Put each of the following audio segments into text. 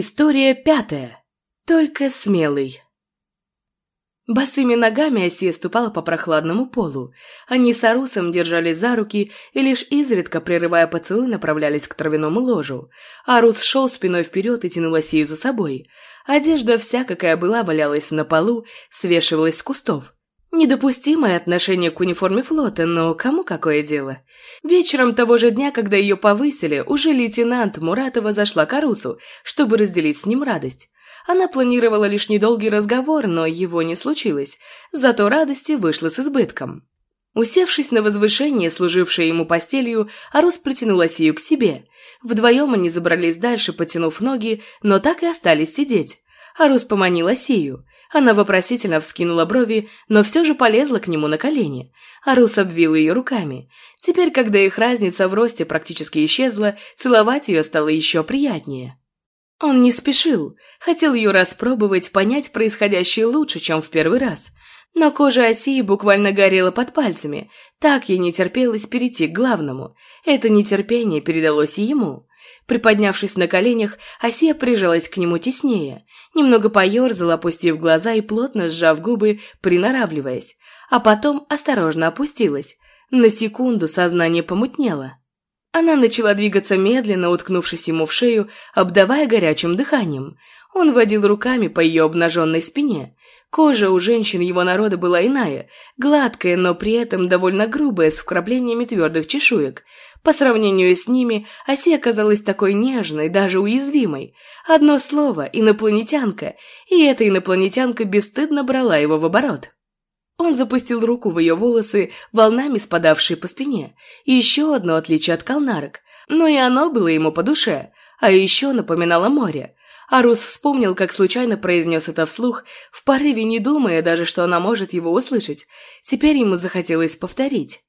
История пятая. Только смелый. Босыми ногами Осия ступала по прохладному полу. Они с Арусом держались за руки и лишь изредка, прерывая поцелуй, направлялись к травяному ложу. Арус шел спиной вперед и тянул Осию за собой. Одежда вся, какая была, валялась на полу, свешивалась с кустов. Недопустимое отношение к униформе флота, но кому какое дело? Вечером того же дня, когда ее повысили, уже лейтенант Муратова зашла к Арусу, чтобы разделить с ним радость. Она планировала лишь недолгий разговор, но его не случилось, зато радости вышло с избытком. Усевшись на возвышение, служившее ему постелью, Арус притянул Осию к себе. Вдвоем они забрались дальше, потянув ноги, но так и остались сидеть. Арус поманил Осию. Она вопросительно вскинула брови, но все же полезла к нему на колени. Арус обвил ее руками. Теперь, когда их разница в росте практически исчезла, целовать ее стало еще приятнее. Он не спешил, хотел ее распробовать, понять происходящее лучше, чем в первый раз. Но кожа Осии буквально горела под пальцами, так ей не терпелось перейти к главному. Это нетерпение передалось и ему. Приподнявшись на коленях, Асия прижалась к нему теснее, немного поерзала, опустив глаза и плотно сжав губы, приноравливаясь, а потом осторожно опустилась. На секунду сознание помутнело. Она начала двигаться медленно, уткнувшись ему в шею, обдавая горячим дыханием. Он водил руками по ее обнаженной спине. Кожа у женщин его народа была иная, гладкая, но при этом довольно грубая, с вкраплениями твердых чешуек. По сравнению с ними, Оси оказалась такой нежной, даже уязвимой. Одно слово – инопланетянка, и эта инопланетянка бесстыдно брала его в оборот. Он запустил руку в ее волосы, волнами спадавшие по спине. Еще одно отличие от колнарок. Но и оно было ему по душе, а еще напоминало море. Арус вспомнил, как случайно произнес это вслух, в порыве не думая даже, что она может его услышать. Теперь ему захотелось повторить.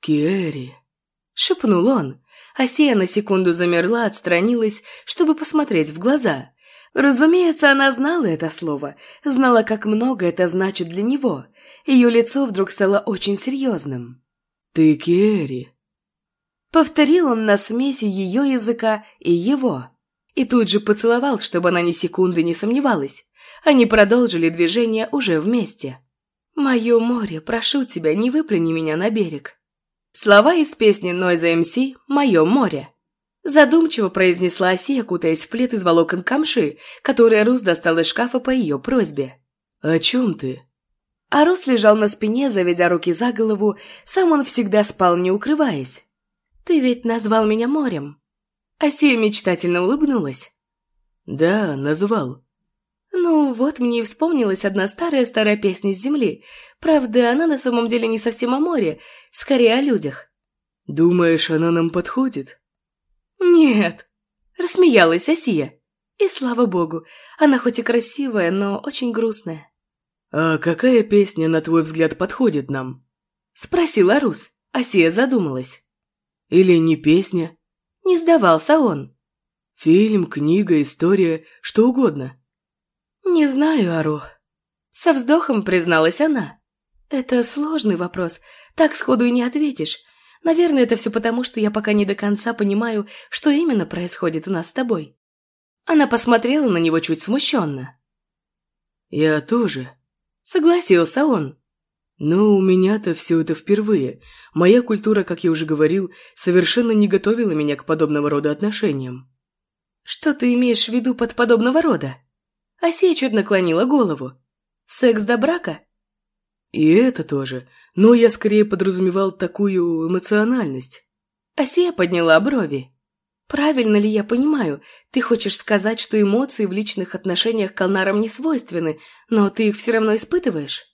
«Керри», — шепнул он. Асия на секунду замерла, отстранилась, чтобы посмотреть в глаза. Разумеется, она знала это слово, знала, как много это значит для него. Ее лицо вдруг стало очень серьезным. «Ты Керри», — повторил он на смеси ее языка и его. И тут же поцеловал, чтобы она ни секунды не сомневалась. Они продолжили движение уже вместе. «Мое море, прошу тебя, не выплюни меня на берег». Слова из песни Нойза МС «Мое море». Задумчиво произнесла Асия, кутаясь в плед из волокон камши, который Рус достал из шкафа по ее просьбе. «О чем ты?» А Рус лежал на спине, заведя руки за голову, сам он всегда спал, не укрываясь. «Ты ведь назвал меня морем?» Асия мечтательно улыбнулась. «Да, назвал». «Ну, вот мне и вспомнилась одна старая-старая песня с земли. Правда, она на самом деле не совсем о море, скорее о людях». «Думаешь, она нам подходит?» «Нет», — рассмеялась Асия. «И слава богу, она хоть и красивая, но очень грустная». «А какая песня, на твой взгляд, подходит нам?» — спросила Рус. Асия задумалась. «Или не песня?» Не сдавался он. «Фильм, книга, история, что угодно». «Не знаю, Ару». Со вздохом призналась она. «Это сложный вопрос, так сходу и не ответишь. Наверное, это все потому, что я пока не до конца понимаю, что именно происходит у нас с тобой». Она посмотрела на него чуть смущенно. «Я тоже», — согласился он. «Но у меня-то все это впервые. Моя культура, как я уже говорил, совершенно не готовила меня к подобного рода отношениям». «Что ты имеешь в виду под подобного рода?» Асия чуть наклонила голову. «Секс до брака?» «И это тоже но я скорее подразумевал такую эмоциональность. Асия подняла брови. «Правильно ли я понимаю? Ты хочешь сказать, что эмоции в личных отношениях к Калнарам не свойственны, но ты их все равно испытываешь?»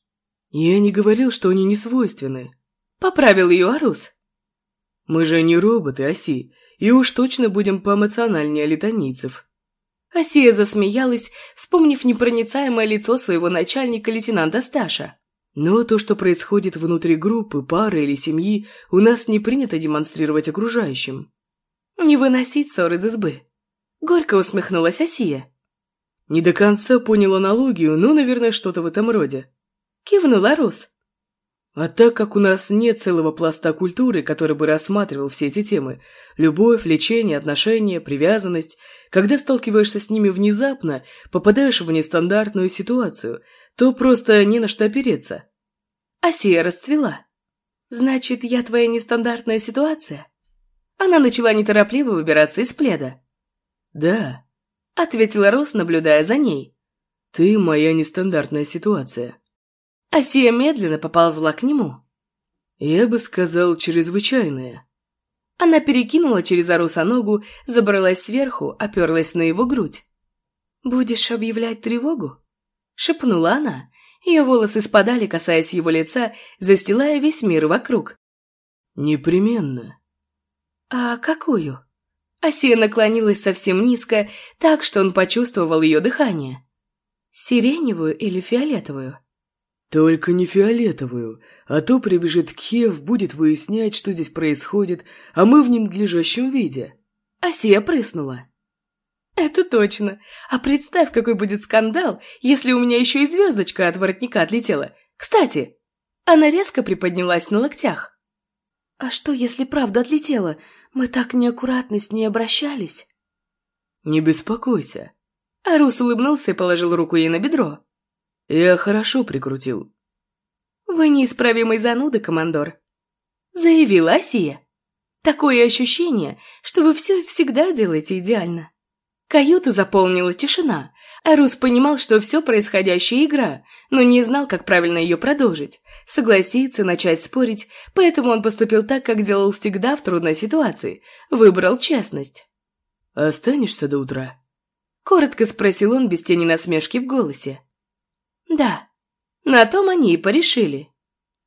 «Я не говорил, что они не свойственны». Поправил ее Арус. «Мы же не роботы, Аси, и уж точно будем поэмоциональнее летонийцев». Асия засмеялась, вспомнив непроницаемое лицо своего начальника лейтенанта Сташа. Но то, что происходит внутри группы, пары или семьи, у нас не принято демонстрировать окружающим. Не выносить ссор из избы. Горько усмехнулась Осия. Не до конца понял аналогию, но, наверное, что-то в этом роде. Кивнула Рус. А так как у нас нет целого пласта культуры, который бы рассматривал все эти темы – любовь, лечение, отношения, привязанность Когда сталкиваешься с ними внезапно, попадаешь в нестандартную ситуацию, то просто не на что опереться. Асия расцвела. «Значит, я твоя нестандартная ситуация?» Она начала неторопливо выбираться из пледа. «Да», — ответила Рос, наблюдая за ней. «Ты моя нестандартная ситуация». Асия медленно поползла к нему. «Я бы сказал, чрезвычайная». Она перекинула через Аруса ногу, забралась сверху, оперлась на его грудь. «Будешь объявлять тревогу?» — шепнула она. Ее волосы спадали, касаясь его лица, застилая весь мир вокруг. «Непременно». «А какую?» Асия наклонилась совсем низко, так что он почувствовал ее дыхание. «Сиреневую или фиолетовую?» «Только не фиолетовую, а то прибежит Кхев, будет выяснять, что здесь происходит, а мы в ненадлежащем виде». Асия прыснула. «Это точно. А представь, какой будет скандал, если у меня еще и звездочка от воротника отлетела. Кстати!» Она резко приподнялась на локтях. «А что, если правда отлетела? Мы так неаккуратно с ней обращались». «Не беспокойся». Арус улыбнулся и положил руку ей на бедро. «Я хорошо прикрутил». «Вы неисправимый зануда, командор», — заявила Асия. «Такое ощущение, что вы все всегда делаете идеально». Каюту заполнила тишина. Арус понимал, что все происходящее игра, но не знал, как правильно ее продолжить. Согласиться, начать спорить, поэтому он поступил так, как делал всегда в трудной ситуации. Выбрал честность. «Останешься до утра?» Коротко спросил он без тени насмешки в голосе. Да, на том они и порешили.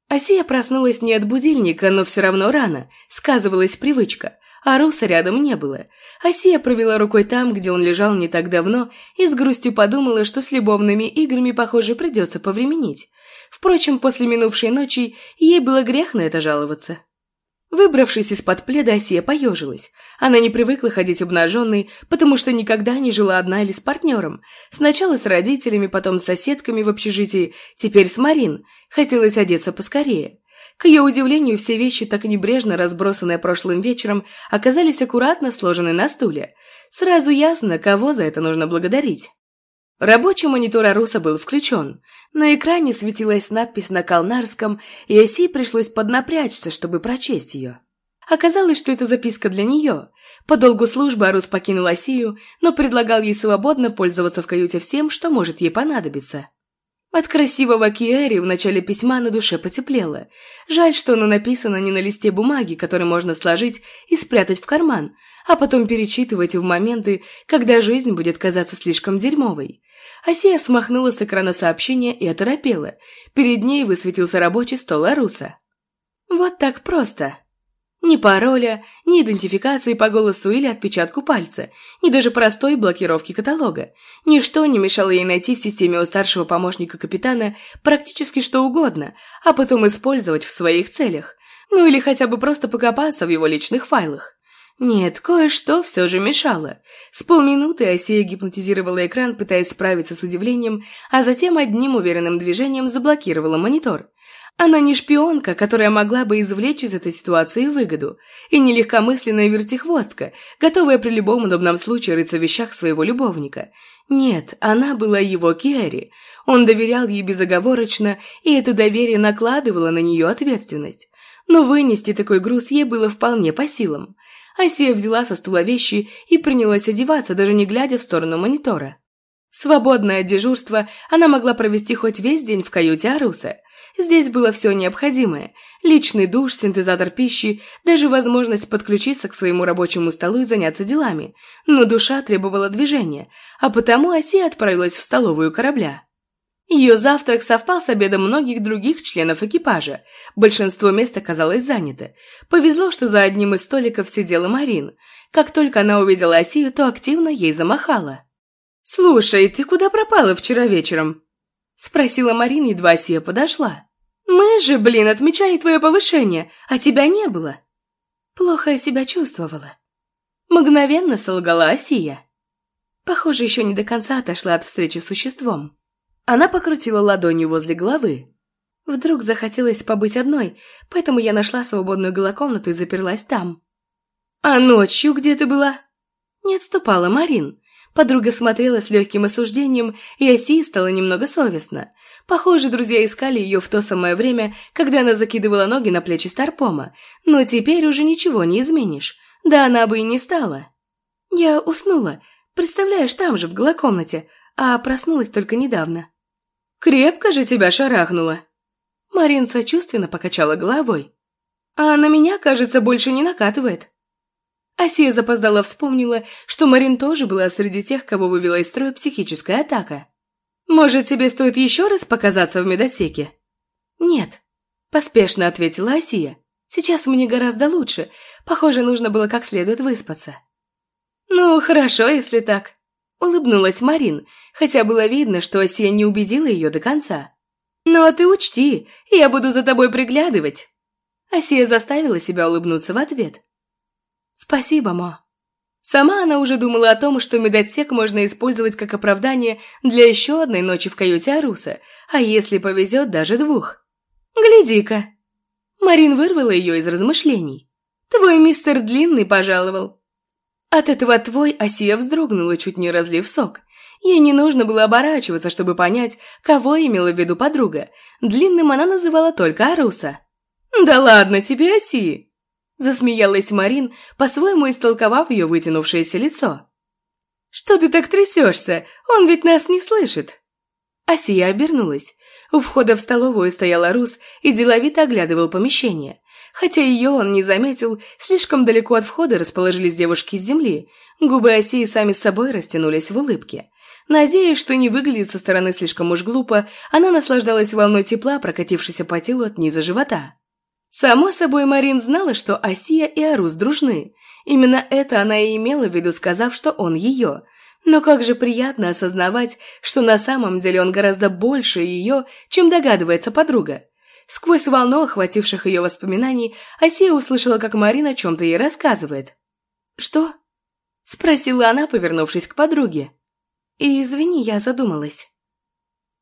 Асия проснулась не от будильника, но все равно рано, сказывалась привычка, а Руса рядом не было. Асия провела рукой там, где он лежал не так давно, и с грустью подумала, что с любовными играми, похоже, придется повременить. Впрочем, после минувшей ночи ей было грех на это жаловаться. Выбравшись из-под пледа, Асия поежилась. Она не привыкла ходить обнаженной, потому что никогда не жила одна или с партнером. Сначала с родителями, потом с соседками в общежитии, теперь с Марин. Хотелось одеться поскорее. К ее удивлению, все вещи, так небрежно разбросанные прошлым вечером, оказались аккуратно сложены на стуле. Сразу ясно, кого за это нужно благодарить. Рабочий монитор Аруса был включен. На экране светилась надпись на калнарском, и Оси пришлось поднапрячься, чтобы прочесть ее. Оказалось, что это записка для нее. По долгу службы Арус покинул Осию, но предлагал ей свободно пользоваться в каюте всем, что может ей понадобиться. От красивого Киэри в начале письма на душе потеплело. Жаль, что оно написано не на листе бумаги, который можно сложить и спрятать в карман, а потом перечитывать в моменты, когда жизнь будет казаться слишком дерьмовой. Асия смахнула с экрана сообщение и оторопела. Перед ней высветился рабочий стол Аруса. Вот так просто. Ни пароля, ни идентификации по голосу или отпечатку пальца, ни даже простой блокировки каталога. Ничто не мешало ей найти в системе у старшего помощника капитана практически что угодно, а потом использовать в своих целях. Ну или хотя бы просто покопаться в его личных файлах. Нет, кое-что все же мешало. С полминуты Асия гипнотизировала экран, пытаясь справиться с удивлением, а затем одним уверенным движением заблокировала монитор. Она не шпионка, которая могла бы извлечь из этой ситуации выгоду, и не легкомысленная вертихвостка, готовая при любом удобном случае рыться в вещах своего любовника. Нет, она была его Керри. Он доверял ей безоговорочно, и это доверие накладывало на нее ответственность. Но вынести такой груз ей было вполне по силам. Асия взяла со стула вещи и принялась одеваться, даже не глядя в сторону монитора. Свободное дежурство она могла провести хоть весь день в каюте Аруса. Здесь было все необходимое – личный душ, синтезатор пищи, даже возможность подключиться к своему рабочему столу и заняться делами. Но душа требовала движения, а потому Асия отправилась в столовую корабля. Ее завтрак совпал с обедом многих других членов экипажа. Большинство мест оказалось занято. Повезло, что за одним из столиков сидела Марин. Как только она увидела Осию, то активно ей замахала. «Слушай, ты куда пропала вчера вечером?» Спросила Марин, едва Осия подошла. «Мы же, блин, отмечали твое повышение, а тебя не было». Плохо я себя чувствовала. Мгновенно солгала Осия. Похоже, еще не до конца отошла от встречи с существом. Она покрутила ладонью возле головы. Вдруг захотелось побыть одной, поэтому я нашла свободную голокомнату и заперлась там. «А ночью где ты была?» Не отступала Марин. Подруга смотрела с легким осуждением, и Осии стало немного совестно. Похоже, друзья искали ее в то самое время, когда она закидывала ноги на плечи Старпома, но теперь уже ничего не изменишь. Да она бы и не стала. Я уснула, представляешь, там же, в голокомнате, а проснулась только недавно. «Крепко же тебя шарахнуло!» Марин сочувственно покачала головой. «А на меня, кажется, больше не накатывает». Асия запоздала вспомнила, что Марин тоже была среди тех, кого вывела из строя психическая атака. «Может, тебе стоит еще раз показаться в медотсеке?» «Нет», – поспешно ответила Асия. «Сейчас мне гораздо лучше. Похоже, нужно было как следует выспаться». «Ну, хорошо, если так», – улыбнулась Марин, хотя было видно, что Асия не убедила ее до конца. «Но ты учти, я буду за тобой приглядывать». Асия заставила себя улыбнуться в ответ. «Спасибо, Мо». Сама она уже думала о том, что медотсек можно использовать как оправдание для еще одной ночи в каюте Аруса, а если повезет, даже двух. «Гляди-ка!» Марин вырвала ее из размышлений. «Твой мистер Длинный пожаловал». От этого твой Асия вздрогнула, чуть не разлив сок. Ей не нужно было оборачиваться, чтобы понять, кого имела в виду подруга. Длинным она называла только Аруса. «Да ладно тебе, Асия!» Засмеялась Марин, по-своему истолковав ее вытянувшееся лицо. «Что ты так трясешься? Он ведь нас не слышит!» Асия обернулась. У входа в столовую стоял Рус и деловито оглядывал помещение. Хотя ее он не заметил, слишком далеко от входа расположились девушки с земли. Губы Осии сами с собой растянулись в улыбке. Надеясь, что не выглядит со стороны слишком уж глупо, она наслаждалась волной тепла, прокатившейся по телу от низа живота. Само собой, Марин знала, что Асия и Арус дружны. Именно это она и имела в виду, сказав, что он ее. Но как же приятно осознавать, что на самом деле он гораздо больше ее, чем догадывается подруга. Сквозь волну охвативших ее воспоминаний, Асия услышала, как Марин о чем-то ей рассказывает. «Что?» – спросила она, повернувшись к подруге. «И извини, я задумалась».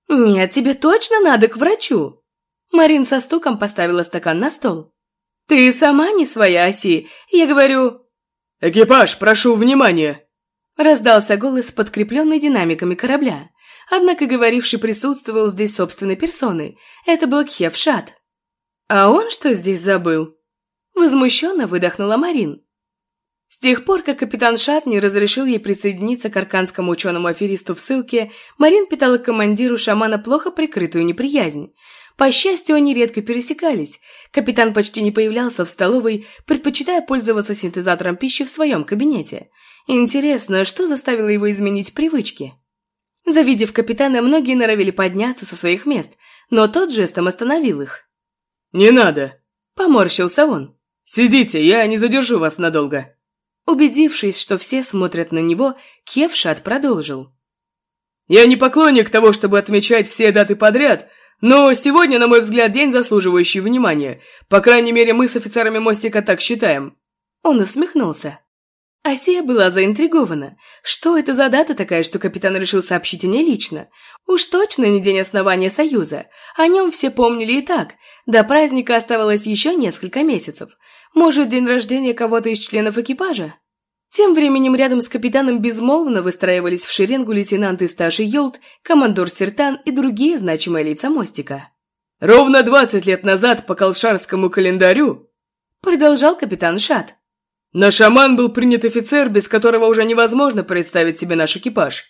«Нет, тебе точно надо к врачу?» Марин со стуком поставила стакан на стол. «Ты сама не своя, Оси. Я говорю...» «Экипаж, прошу внимания!» Раздался голос, подкрепленный динамиками корабля. Однако говоривший присутствовал здесь собственной персоной. Это был Кхевшат. «А он что здесь забыл?» Возмущенно выдохнула Марин. С тех пор, как капитан Шат не разрешил ей присоединиться к арканскому ученому-аферисту в ссылке, Марин питала командиру шамана плохо прикрытую неприязнь. По счастью, они редко пересекались. Капитан почти не появлялся в столовой, предпочитая пользоваться синтезатором пищи в своем кабинете. Интересно, что заставило его изменить привычки? Завидев капитана, многие норовили подняться со своих мест, но тот жестом остановил их. «Не надо!» – поморщился он. «Сидите, я не задержу вас надолго!» Убедившись, что все смотрят на него, Кевшат продолжил. «Я не поклонник того, чтобы отмечать все даты подряд, но сегодня, на мой взгляд, день заслуживающий внимания. По крайней мере, мы с офицерами мостика так считаем». Он усмехнулся. Асия была заинтригована. Что это за дата такая, что капитан решил сообщить о ней лично? Уж точно не день основания Союза. О нем все помнили и так. До праздника оставалось еще несколько месяцев. Может, день рождения кого-то из членов экипажа? Тем временем рядом с капитаном безмолвно выстраивались в шеренгу лейтенанты Сташи Йолт, командор Сертан и другие значимые лица мостика. «Ровно двадцать лет назад по колшарскому календарю», — продолжал капитан Шат, «на шаман был принят офицер, без которого уже невозможно представить себе наш экипаж.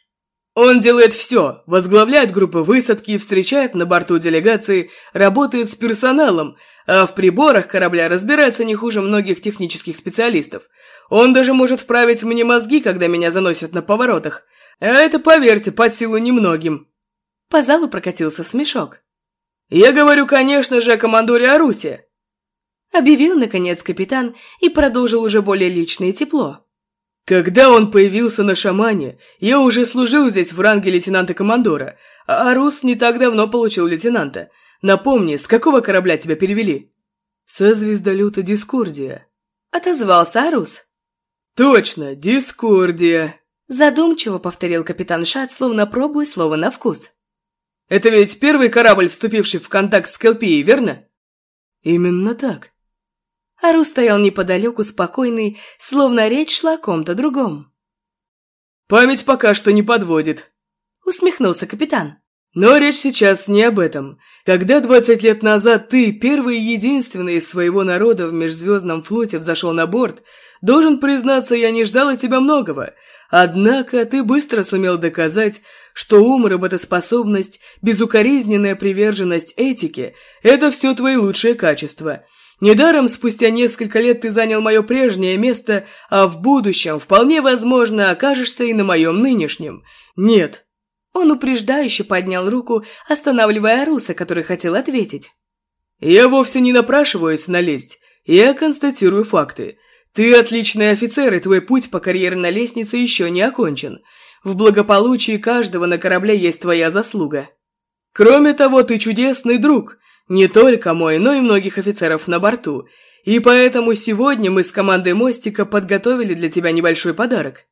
Он делает все, возглавляет группы высадки, встречает на борту делегации, работает с персоналом, а в приборах корабля разбирается не хуже многих технических специалистов. Он даже может вправить мне мозги, когда меня заносят на поворотах. А это, поверьте, под силу немногим. По залу прокатился смешок. Я говорю, конечно же, о командоре Арусе. Объявил, наконец, капитан и продолжил уже более личное тепло. Когда он появился на шамане, я уже служил здесь в ранге лейтенанта-командора, а Арус не так давно получил лейтенанта. Напомни, с какого корабля тебя перевели?» «Со звездолета Дискордия», — отозвался Арус. «Точно, Дискордия», — задумчиво повторил капитан Шат, словно пробуя слово на вкус. «Это ведь первый корабль, вступивший в контакт с Келпией, верно?» «Именно так», Ару стоял неподалеку, спокойный, словно речь шла о ком-то другом. Память пока что не подводит. Усмехнулся капитан. Но речь сейчас не об этом. Когда 20 лет назад ты, первый и единственный из своего народа в межзвездном флоте, взошел на борт, должен признаться, я не ждал от тебя многого. Однако ты быстро сумел доказать, что ум, работоспособность, безукоризненная приверженность этике – это все твои лучшие качества. Недаром спустя несколько лет ты занял мое прежнее место, а в будущем, вполне возможно, окажешься и на моем нынешнем. Нет, он упреждающе поднял руку, останавливая Руса, который хотел ответить. «Я вовсе не напрашиваюсь налезть. Я констатирую факты. Ты отличный офицер, и твой путь по карьерной лестнице еще не окончен. В благополучии каждого на корабле есть твоя заслуга. Кроме того, ты чудесный друг. Не только мой, но и многих офицеров на борту. И поэтому сегодня мы с командой Мостика подготовили для тебя небольшой подарок.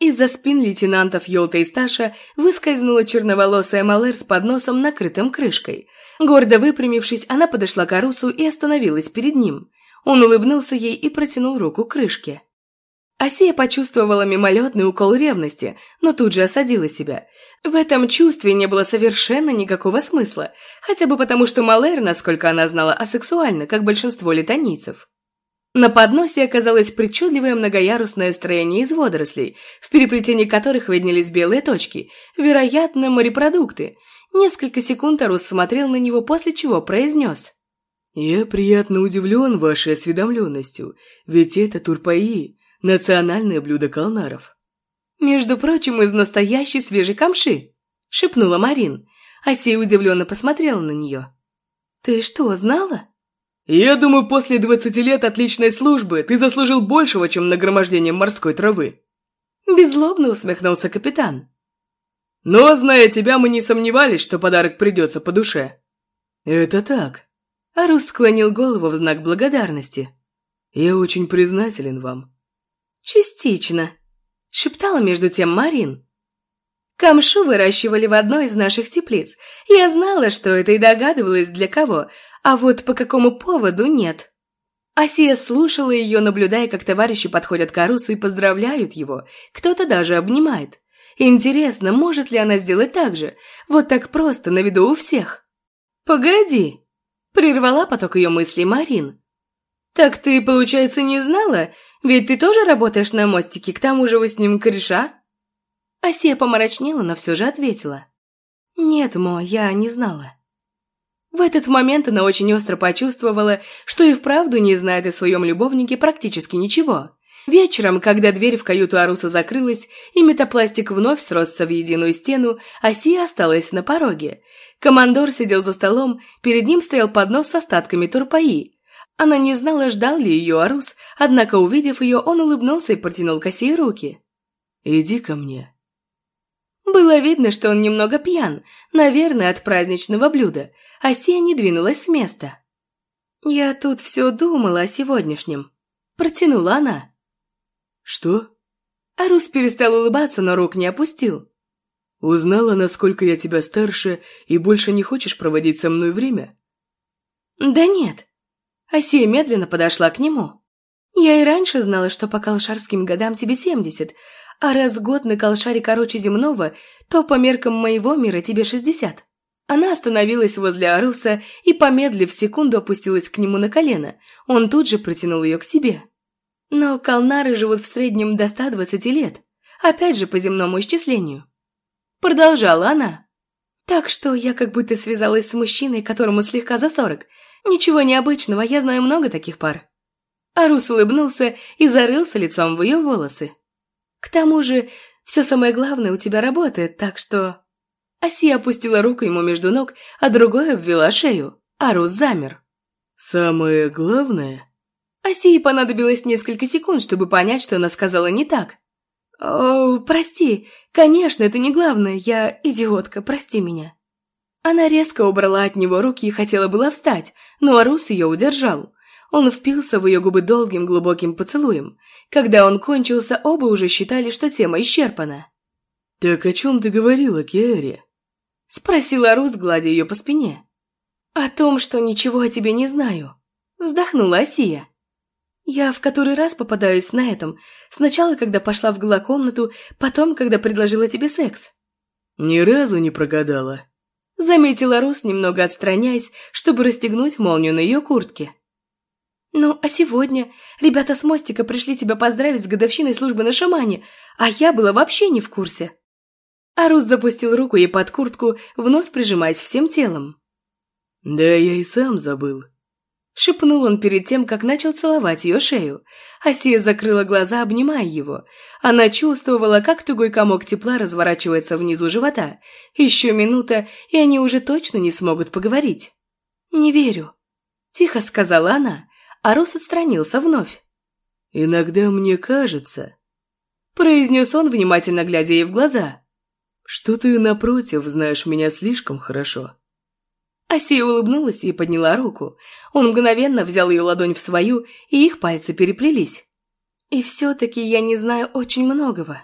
Из-за спин лейтенантов Йолта и Сташа выскользнула черноволосая Малер с подносом, накрытым крышкой. Гордо выпрямившись, она подошла к Арусу и остановилась перед ним. Он улыбнулся ей и протянул руку к крышке. Асия почувствовала мимолетный укол ревности, но тут же осадила себя. В этом чувстве не было совершенно никакого смысла, хотя бы потому, что Малер, насколько она знала, асексуальна, как большинство летонийцев. На подносе оказалось причудливое многоярусное строение из водорослей, в переплетении которых виднелись белые точки, вероятно, морепродукты. Несколько секунд Арус смотрел на него, после чего произнес. «Я приятно удивлен вашей осведомленностью, ведь это турпаи, национальное блюдо калнаров». «Между прочим, из настоящей свежей камши», — шепнула Марин. Асия удивленно посмотрела на нее. «Ты что, знала?» «Я думаю, после двадцати лет отличной службы ты заслужил большего, чем нагромождением морской травы». Беззлобно усмехнулся капитан. «Но, зная тебя, мы не сомневались, что подарок придется по душе». «Это так». Арус склонил голову в знак благодарности. «Я очень признателен вам». «Частично», — шептала между тем Марин. Камшу выращивали в одной из наших теплиц. Я знала, что это и догадывалась для кого, а вот по какому поводу нет. Асия слушала ее, наблюдая, как товарищи подходят к Арусу и поздравляют его. Кто-то даже обнимает. Интересно, может ли она сделать так же? Вот так просто, на виду у всех. «Погоди!» – прервала поток ее мыслей Марин. «Так ты, получается, не знала? Ведь ты тоже работаешь на мостике, к тому же вы с ним кореша?» Асия помрачнела, но все же ответила. «Нет, Мо, я не знала». В этот момент она очень остро почувствовала, что и вправду не знает о своем любовнике практически ничего. Вечером, когда дверь в каюту Аруса закрылась, и метапластик вновь сросся в единую стену, Асия осталась на пороге. Командор сидел за столом, перед ним стоял поднос с остатками турпаи. Она не знала, ждал ли ее Арус, однако, увидев ее, он улыбнулся и протянул к Асии руки. «Иди ко мне», было видно, что он немного пьян, наверное, от праздничного блюда, а Сия не двинулась с места. «Я тут все думала о сегодняшнем», – протянула она. «Что?» Арус перестал улыбаться, но рук не опустил. «Узнала, насколько я тебя старше, и больше не хочешь проводить со мной время?» «Да нет». Асия медленно подошла к нему. «Я и раньше знала, что по колшарским годам тебе семьдесят, а раз год на колшаре короче земного, то по меркам моего мира тебе шестьдесят. Она остановилась возле Аруса и, помедлив секунду, опустилась к нему на колено. Он тут же протянул ее к себе. Но колнары живут в среднем до 120 лет, опять же по земному исчислению. Продолжала она. Так что я как будто связалась с мужчиной, которому слегка за сорок. Ничего необычного, я знаю много таких пар. Арус улыбнулся и зарылся лицом в ее волосы. К тому же, все самое главное у тебя работает, так что...» Асия опустила руку ему между ног, а другой обвела шею. Арус замер. «Самое главное?» Асии понадобилось несколько секунд, чтобы понять, что она сказала не так. «О, прости, конечно, это не главное, я идиотка, прости меня». Она резко убрала от него руки и хотела была встать, но Арус ее удержал. Он впился в ее губы долгим глубоким поцелуем. Когда он кончился, оба уже считали, что тема исчерпана. «Так о чем ты говорила, Киари?» Спросила Рус, гладя ее по спине. «О том, что ничего о тебе не знаю», — вздохнула Асия. Я в который раз попадаюсь на этом. Сначала, когда пошла в голокомнату, потом, когда предложила тебе секс. Ни разу не прогадала. Заметила Рус, немного отстраняясь, чтобы расстегнуть молнию на ее куртке. «Ну, а сегодня ребята с мостика пришли тебя поздравить с годовщиной службы на шамане, а я была вообще не в курсе». Арус запустил руку ей под куртку, вновь прижимаясь всем телом. «Да я и сам забыл», Шепнул он перед тем, как начал целовать ее шею. Асия закрыла глаза, обнимая его. Она чувствовала, как тугой комок тепла разворачивается внизу живота. Еще минута, и они уже точно не смогут поговорить. «Не верю», – тихо сказала она, а Рос отстранился вновь. «Иногда мне кажется», – произнес он, внимательно глядя ей в глаза, – «что ты, напротив, знаешь меня слишком хорошо». Асия улыбнулась и подняла руку. Он мгновенно взял ее ладонь в свою, и их пальцы переплелись. И все-таки я не знаю очень многого.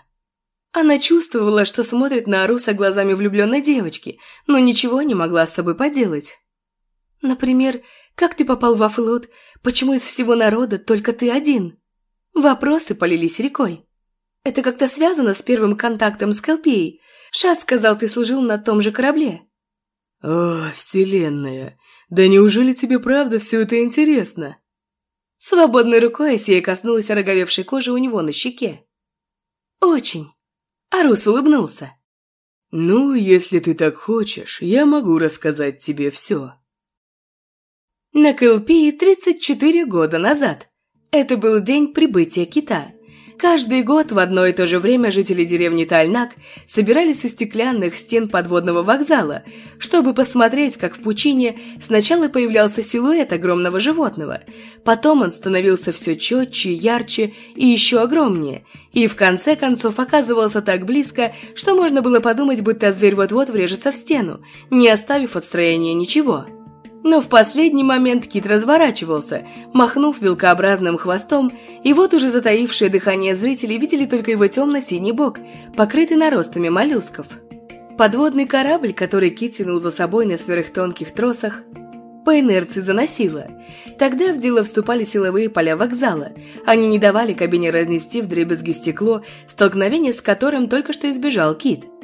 Она чувствовала, что смотрит на Аруса глазами влюбленной девочки, но ничего не могла с собой поделать. Например, как ты попал во флот, почему из всего народа только ты один? Вопросы полились рекой. Это как-то связано с первым контактом с Калпией. Шат сказал, ты служил на том же корабле. «О, Вселенная! Да неужели тебе правда все это интересно?» Свободной рукой Асия коснулась ороговевшей кожи у него на щеке. «Очень!» Арус улыбнулся. «Ну, если ты так хочешь, я могу рассказать тебе все». На Кэлпии 34 года назад. Это был день прибытия кита. Каждый год в одно и то же время жители деревни Тальнак собирались у стеклянных стен подводного вокзала, чтобы посмотреть, как в пучине сначала появлялся силуэт огромного животного, потом он становился все четче, ярче и еще огромнее, и в конце концов оказывался так близко, что можно было подумать, будто зверь вот-вот врежется в стену, не оставив от строения ничего. Но в последний момент кит разворачивался, махнув вилкообразным хвостом, и вот уже затаившее дыхание зрители видели только его темно-синий бок, покрытый наростами моллюсков. Подводный корабль, который кит тянул за собой на сверхтонких тросах, по инерции заносило. Тогда в дело вступали силовые поля вокзала. Они не давали кабине разнести в дребезги стекло, столкновение с которым только что избежал кит –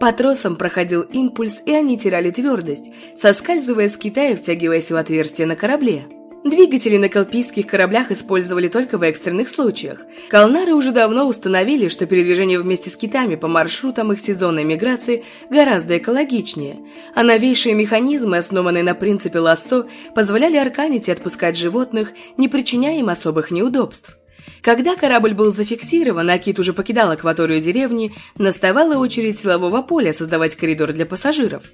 по тросам проходил импульс, и они теряли твердость, соскальзывая с Китая, втягиваясь в отверстие на корабле. Двигатели на колпийских кораблях использовали только в экстренных случаях. Калнары уже давно установили, что передвижение вместе с китами по маршрутам их сезонной миграции гораздо экологичнее, а новейшие механизмы, основанные на принципе лассо, позволяли арканить и отпускать животных, не причиняя им особых неудобств. Когда корабль был зафиксирован, а Кит уже покидал акваторию деревни, наставала очередь силового поля создавать коридор для пассажиров.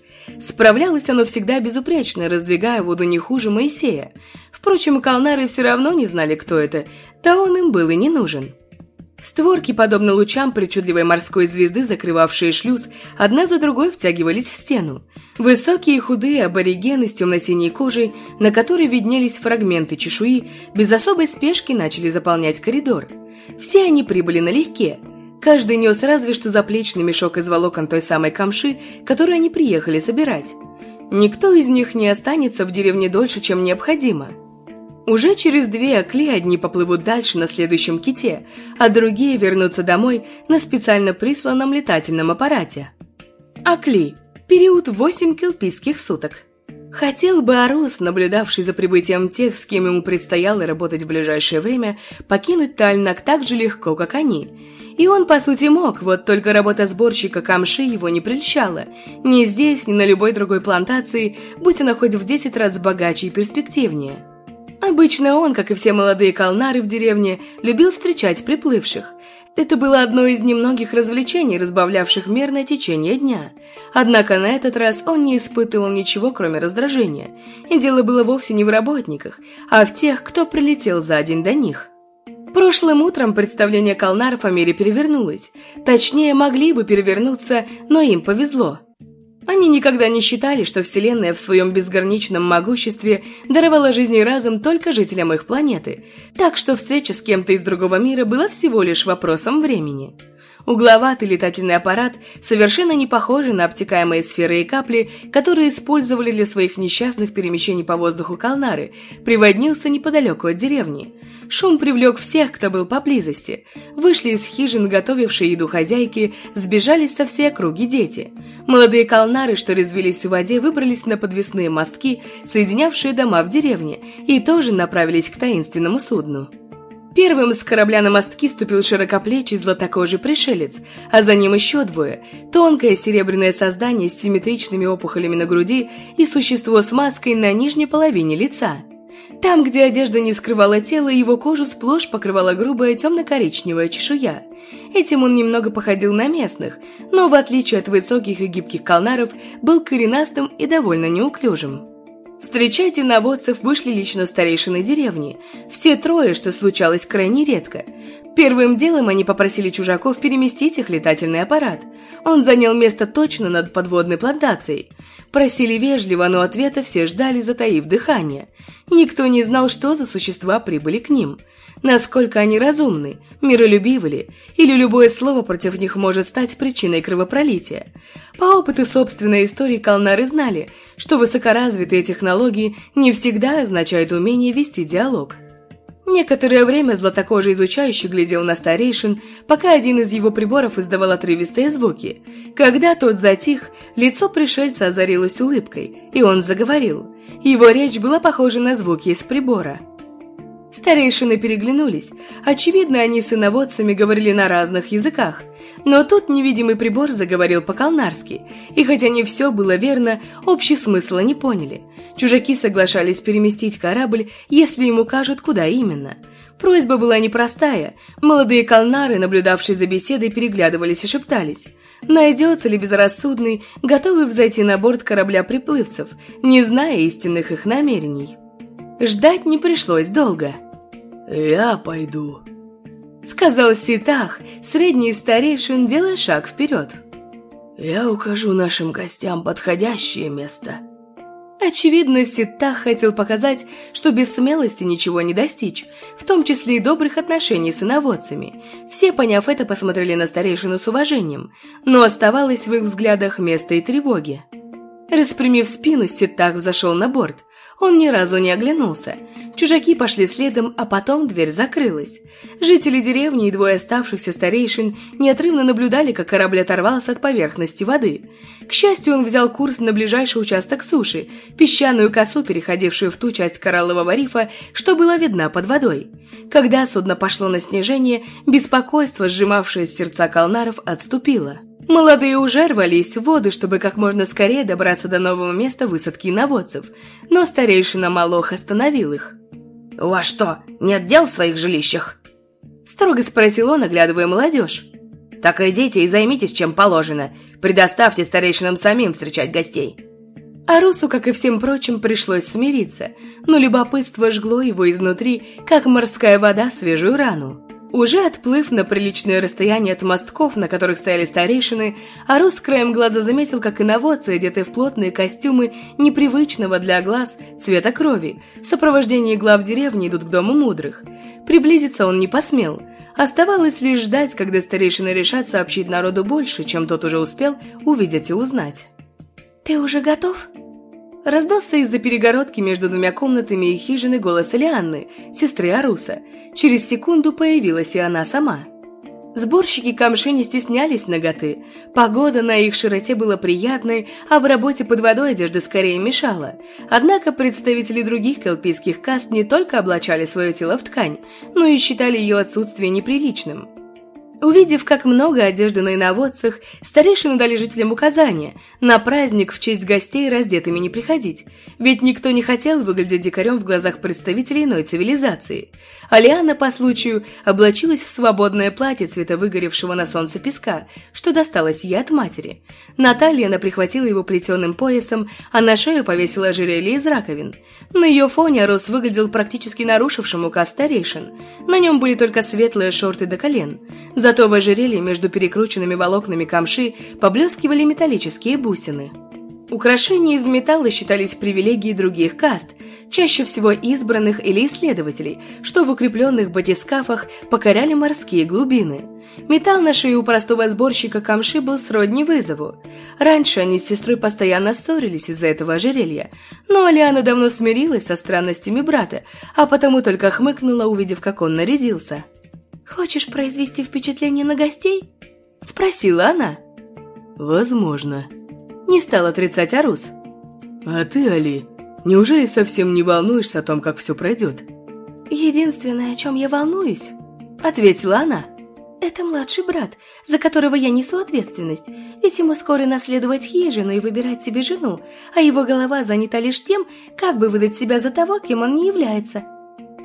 Справлялось оно всегда безупречно, раздвигая воду не хуже Моисея. Впрочем, калнары все равно не знали, кто это, да он им был и не нужен. Створки, подобно лучам причудливой морской звезды, закрывавшие шлюз, одна за другой втягивались в стену. Высокие худые аборигены с темно-синей кожей, на которой виднелись фрагменты чешуи, без особой спешки начали заполнять коридор. Все они прибыли налегке. Каждый нес разве что заплечный мешок из волокон той самой камши, которую они приехали собирать. Никто из них не останется в деревне дольше, чем необходимо. Уже через две окли одни поплывут дальше на следующем ките, а другие вернутся домой на специально присланном летательном аппарате. Окли. Период 8 келпийских суток. Хотел бы Арус, наблюдавший за прибытием тех, с кем ему предстояло работать в ближайшее время, покинуть Тальнак так же легко, как они. И он, по сути, мог, вот только работа сборщика камши его не прельщала. Ни здесь, ни на любой другой плантации, будь она хоть в 10 раз богаче и перспективнее. Обычно он, как и все молодые колнары в деревне, любил встречать приплывших. Это было одно из немногих развлечений, разбавлявших мерное течение дня. Однако на этот раз он не испытывал ничего, кроме раздражения. И дело было вовсе не в работниках, а в тех, кто прилетел за день до них. Прошлым утром представление колнаров о мире перевернулось. Точнее, могли бы перевернуться, но им повезло. Они никогда не считали, что Вселенная в своем безграничном могуществе даровала жизнь и разум только жителям их планеты, так что встреча с кем-то из другого мира была всего лишь вопросом времени. Угловатый летательный аппарат, совершенно не похожий на обтекаемые сферы и капли, которые использовали для своих несчастных перемещений по воздуху Калнары, приводнился неподалеку от деревни. Шум привлек всех, кто был поблизости. Вышли из хижин, готовившие еду хозяйки, сбежались со всей округи дети. Молодые колнары, что резвились в воде, выбрались на подвесные мостки, соединявшие дома в деревне, и тоже направились к таинственному судну. Первым с корабля на мостки ступил широкоплечий златокожий пришелец, а за ним еще двое – тонкое серебряное создание с симметричными опухолями на груди и существо с маской на нижней половине лица. Там, где одежда не скрывала тело, его кожу сплошь покрывала грубая темно-коричневая чешуя. Этим он немного походил на местных, но в отличие от высоких и гибких колнаров, был коренастым и довольно неуклюжим. Встречать иноводцев вышли лично старейшины деревни. Все трое, что случалось крайне редко. Первым делом они попросили чужаков переместить их летательный аппарат. Он занял место точно над подводной плантацией. Просили вежливо, но ответа все ждали, затаив дыхание. Никто не знал, что за существа прибыли к ним – насколько они разумны, миролюбивы ли, или любое слово против них может стать причиной кровопролития. По опыту собственной истории Калнары знали, что высокоразвитые технологии не всегда означают умение вести диалог. Некоторое время златокожий изучающий глядел на старейшин, пока один из его приборов издавал отрывистые звуки. Когда тот затих, лицо пришельца озарилось улыбкой, и он заговорил. Его речь была похожа на звуки из прибора – Старейшины переглянулись. Очевидно, они с иноводцами говорили на разных языках. Но тут невидимый прибор заговорил по-калнарски, и хотя не все было верно, общий смысла не поняли. Чужаки соглашались переместить корабль, если им укажут, куда именно. Просьба была непростая. Молодые калнары, наблюдавшие за беседой, переглядывались и шептались. Найдется ли безрассудный, готовый взойти на борт корабля приплывцев, не зная истинных их намерений? Ждать не пришлось долго. «Я пойду», — сказал Ситах, средний старейшин, делая шаг вперед. «Я укажу нашим гостям подходящее место». Очевидно, Ситах хотел показать, что без смелости ничего не достичь, в том числе и добрых отношений с иноводцами. Все, поняв это, посмотрели на старейшину с уважением, но оставалось в их взглядах место и тревоги. Распрямив спину, Ситах взошел на борт. Он ни разу не оглянулся. Чужаки пошли следом, а потом дверь закрылась. Жители деревни и двое оставшихся старейшин неотрывно наблюдали, как корабль оторвался от поверхности воды. К счастью, он взял курс на ближайший участок суши, песчаную косу, переходившую в ту часть кораллового рифа, что была видна под водой. Когда судно пошло на снижение, беспокойство, сжимавшее сердца колнаров, отступило. Молодые уже рвались в воду, чтобы как можно скорее добраться до нового места высадки наводцев, но старейшина Малох остановил их. «У вас что, нет дел в своих жилищах?» Строго спросил он, оглядывая молодежь. «Так идите и займитесь чем положено. Предоставьте старейшинам самим встречать гостей». Арусу, как и всем прочим, пришлось смириться, но любопытство жгло его изнутри, как морская вода свежую рану. Уже отплыв на приличное расстояние от мостков, на которых стояли старейшины, Арус краем глаза заметил, как иноводцы, одетые в плотные костюмы непривычного для глаз цвета крови, в сопровождении глав деревни идут к Дому Мудрых. Приблизиться он не посмел. Оставалось лишь ждать, когда старейшины решат сообщить народу больше, чем тот уже успел увидеть и узнать. «Ты уже готов?» Раздался из-за перегородки между двумя комнатами и хижиной голос Элианны, сестры Аруса. Через секунду появилась и она сама. Сборщики камши не стеснялись ноготы. Погода на их широте была приятной, а в работе под водой одежда скорее мешала. Однако представители других келпийских каст не только облачали свое тело в ткань, но и считали ее отсутствие неприличным. Увидев, как много одежды на иноводцах, старейшины дали жителям указания на праздник в честь гостей раздетыми не приходить, ведь никто не хотел выглядеть дикарем в глазах представителей иной цивилизации. Алиана по случаю облачилась в свободное платье цвета выгоревшего на солнце песка, что досталось ей от матери. Наталья она прихватила его плетеным поясом, а на шею повесила ожерелье из раковин. На ее фоне Рос выглядел практически нарушившим указ старейшин. На нем были только светлые шорты до колен. Зато в ожерелье между перекрученными волокнами камши поблескивали металлические бусины. Украшения из металла считались привилегией других каст. чаще всего избранных или исследователей, что в укрепленных батискафах покоряли морские глубины. Металл на шее у простого сборщика камши был сродни вызову. Раньше они с сестрой постоянно ссорились из-за этого ожерелья, но Алиана давно смирилась со странностями брата, а потому только хмыкнула, увидев, как он нарядился. «Хочешь произвести впечатление на гостей?» – спросила она. «Возможно». Не стал отрицать Арус. «А ты, Али, неужели совсем не волнуешься о том, как все пройдет?» «Единственное, о чем я волнуюсь», — ответила она, — «это младший брат, за которого я несу ответственность, ведь ему скоро наследовать хижину и выбирать себе жену, а его голова занята лишь тем, как бы выдать себя за того, кем он не является».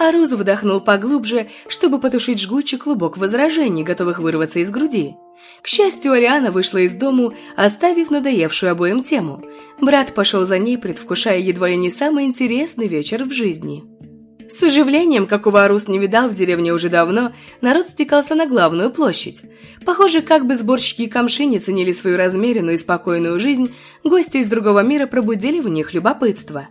Арус вдохнул поглубже, чтобы потушить жгучий клубок возражений, готовых вырваться из груди. К счастью, Алиана вышла из дому, оставив надоевшую обоим тему. Брат пошел за ней, предвкушая едва ли не самый интересный вечер в жизни. С оживлением, какого Арус не видал в деревне уже давно, народ стекался на главную площадь. Похоже, как бы сборщики камши не ценили свою размеренную и спокойную жизнь, гости из другого мира пробудили в них любопытство.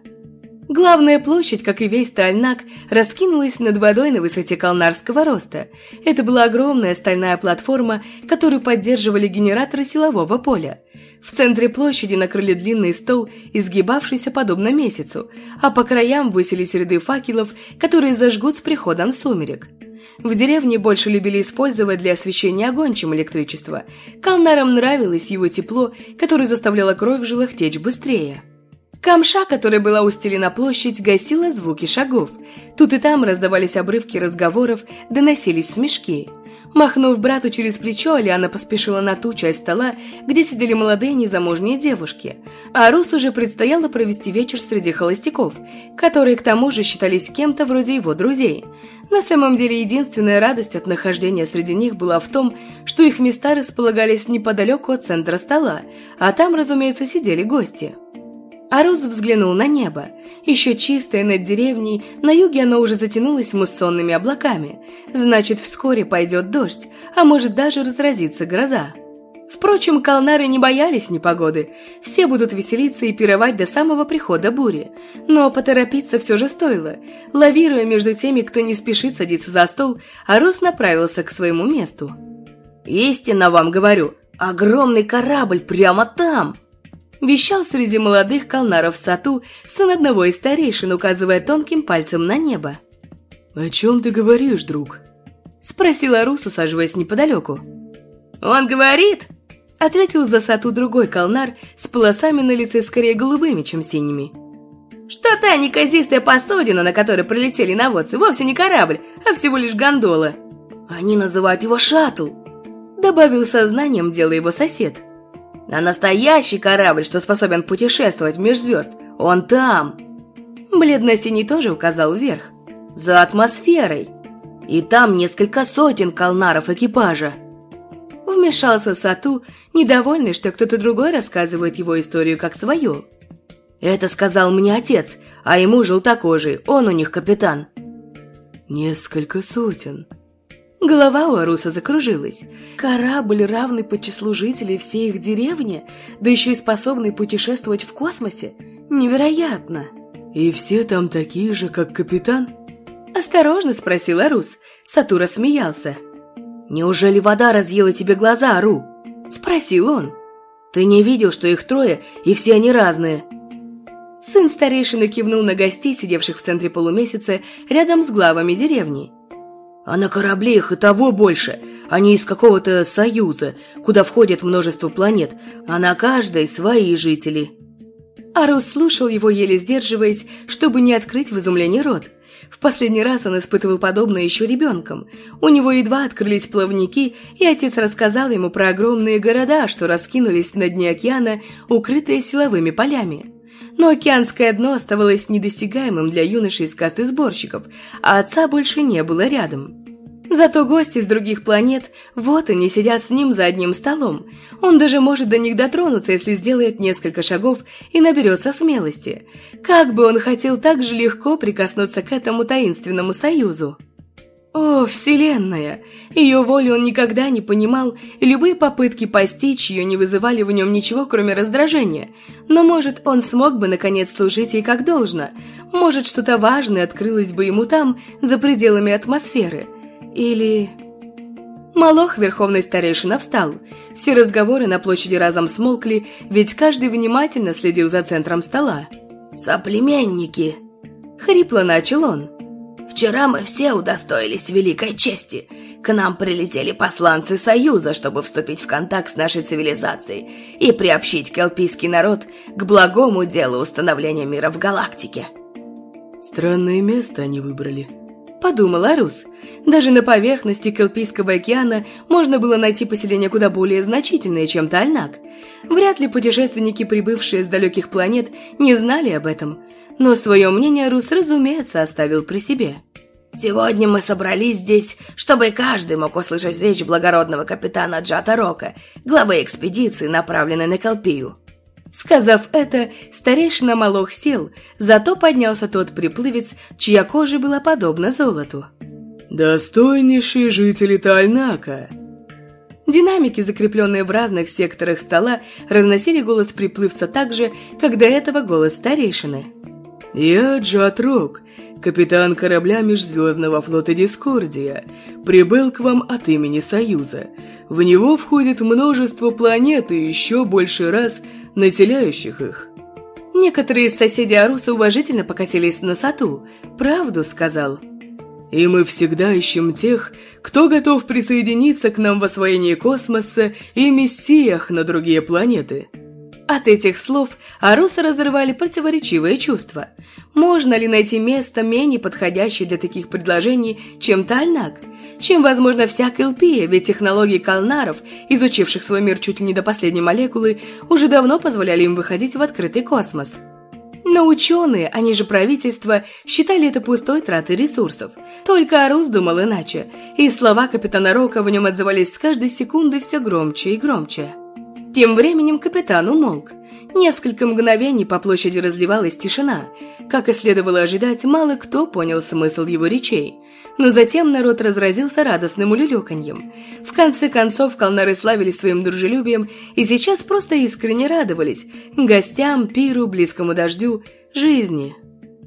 Главная площадь, как и весь Тальнак, раскинулась над водой на высоте колнарского роста. Это была огромная стальная платформа, которую поддерживали генераторы силового поля. В центре площади накрыли длинный стол, изгибавшийся подобно месяцу, а по краям высились ряды факелов, которые зажгут с приходом сумерек. В деревне больше любили использовать для освещения огонь, чем электричество. Калнарам нравилось его тепло, которое заставляло кровь в жилах течь быстрее. Камша, которая была устелена площадь, гасила звуки шагов. Тут и там раздавались обрывки разговоров, доносились смешки. Махнув брату через плечо, Алиана поспешила на ту часть стола, где сидели молодые незамужние девушки. А Рус уже предстояло провести вечер среди холостяков, которые к тому же считались кем-то вроде его друзей. На самом деле, единственная радость от нахождения среди них была в том, что их места располагались неподалеку от центра стола, а там, разумеется, сидели гости. Арус взглянул на небо. Еще чистое над деревней, на юге оно уже затянулось муссонными облаками. Значит, вскоре пойдет дождь, а может даже разразится гроза. Впрочем, колнары не боялись непогоды. Все будут веселиться и пировать до самого прихода бури. Но поторопиться все же стоило. Лавируя между теми, кто не спешит садиться за стол, Арус направился к своему месту. «Истинно вам говорю, огромный корабль прямо там!» Вещал среди молодых колнаров Сату, сын одного из старейшин, указывая тонким пальцем на небо. «О чем ты говоришь, друг?» – спросила Рус, усаживаясь неподалеку. «Он говорит!» – ответил за Сату другой колнар с полосами на лице скорее голубыми, чем синими. «Что та неказистая посудина, на которой пролетели наводцы, вовсе не корабль, а всего лишь гондола. Они называют его шаттл!» – добавил сознанием дело его сосед – а настоящий корабль, что способен путешествовать меж звезд, он там. Бледно-синий тоже указал вверх. За атмосферой. И там несколько сотен колнаров экипажа. Вмешался Сату, недовольный, что кто-то другой рассказывает его историю как свою. Это сказал мне отец, а ему желтокожий, он у них капитан. Несколько сотен, Голова у Аруса закружилась. Корабль, равный по числу жителей всей их деревни, да еще и способный путешествовать в космосе. Невероятно! «И все там такие же, как капитан?» Осторожно спросил Арус. Сатура смеялся. «Неужели вода разъела тебе глаза, Ару?» Спросил он. «Ты не видел, что их трое, и все они разные?» Сын старейшины кивнул на гостей, сидевших в центре полумесяца, рядом с главами деревни. А на корабле их и того больше. Они из какого-то союза, куда входит множество планет, а на каждой свои жители. Арус слушал его, еле сдерживаясь, чтобы не открыть в изумлении рот. В последний раз он испытывал подобное еще ребенком. У него едва открылись плавники, и отец рассказал ему про огромные города, что раскинулись на дне океана, укрытые силовыми полями но океанское дно оставалось недосягаемым для юношей из касты сборщиков, а отца больше не было рядом. Зато гости с других планет, вот они сидят с ним за одним столом. Он даже может до них дотронуться, если сделает несколько шагов и наберется смелости. Как бы он хотел так же легко прикоснуться к этому таинственному союзу. О, Вселенная! Ее волю он никогда не понимал, и любые попытки постичь ее не вызывали в нем ничего, кроме раздражения. Но, может, он смог бы, наконец, служить ей как должно. Может, что-то важное открылось бы ему там, за пределами атмосферы. Или... Малох, верховный старейшина, встал. Все разговоры на площади разом смолкли, ведь каждый внимательно следил за центром стола. «Соплеменники!» — хрипло начал он. Вчера мы все удостоились великой чести. К нам прилетели посланцы Союза, чтобы вступить в контакт с нашей цивилизацией и приобщить келпийский народ к благому делу установления мира в галактике. Странное место они выбрали. Подумал Арус. Даже на поверхности Келпийского океана можно было найти поселения куда более значительные, чем Тальнак. Вряд ли путешественники, прибывшие с далеких планет, не знали об этом – но свое мнение Рус, разумеется, оставил при себе. «Сегодня мы собрались здесь, чтобы каждый мог услышать речь благородного капитана Джата Рока, главы экспедиции, направленной на Колпию». Сказав это, старейшина Малох сел, зато поднялся тот приплывец, чья кожа была подобна золоту. «Достойнейшие жители Тальнака!» Динамики, закрепленные в разных секторах стола, разносили голос приплывца так же, как до этого голос старейшины. «Я Джат Рок, капитан корабля Межзвездного флота Дискордия, прибыл к вам от имени Союза. В него входит множество планет и еще больше раз населяющих их». Некоторые из соседей Аруса уважительно покосились на Сату. «Правду сказал». И мы всегда ищем тех, кто готов присоединиться к нам в освоении космоса и миссиях на другие планеты. От этих слов Аруса разрывали противоречивые чувства. Можно ли найти место, менее подходящее для таких предложений, чем Тальнак? Чем, возможно, вся Кэлпия, ведь технологии калнаров, изучивших свой мир чуть ли не до последней молекулы, уже давно позволяли им выходить в открытый космос. Но ученые, они же правительство, считали это пустой тратой ресурсов. Только Арус думал иначе, и слова капитана Рока в нем отзывались с каждой секунды все громче и громче. Тем временем капитан умолк. Несколько мгновений по площади разливалась тишина. Как и следовало ожидать, мало кто понял смысл его речей. Но затем народ разразился радостным улюлюканьем. В конце концов, колнары славились своим дружелюбием и сейчас просто искренне радовались гостям, пиру, близкому дождю, жизни.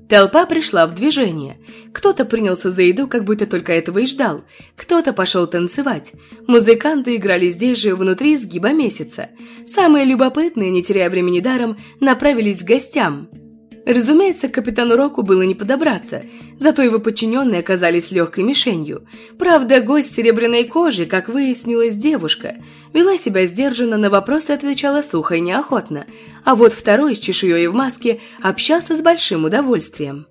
Толпа пришла в движение. Кто-то принялся за еду, как будто только этого и ждал. Кто-то пошел танцевать. Музыканты играли здесь же, внутри сгиба месяца. Самые любопытные, не теряя времени даром, направились к гостям – Разумеется, капитану Року было не подобраться, зато его подчиненные оказались легкой мишенью. Правда, гость серебряной кожи, как выяснилось, девушка, вела себя сдержанно, на вопросы отвечала сухо и неохотно, а вот второй с чешуей в маске общался с большим удовольствием.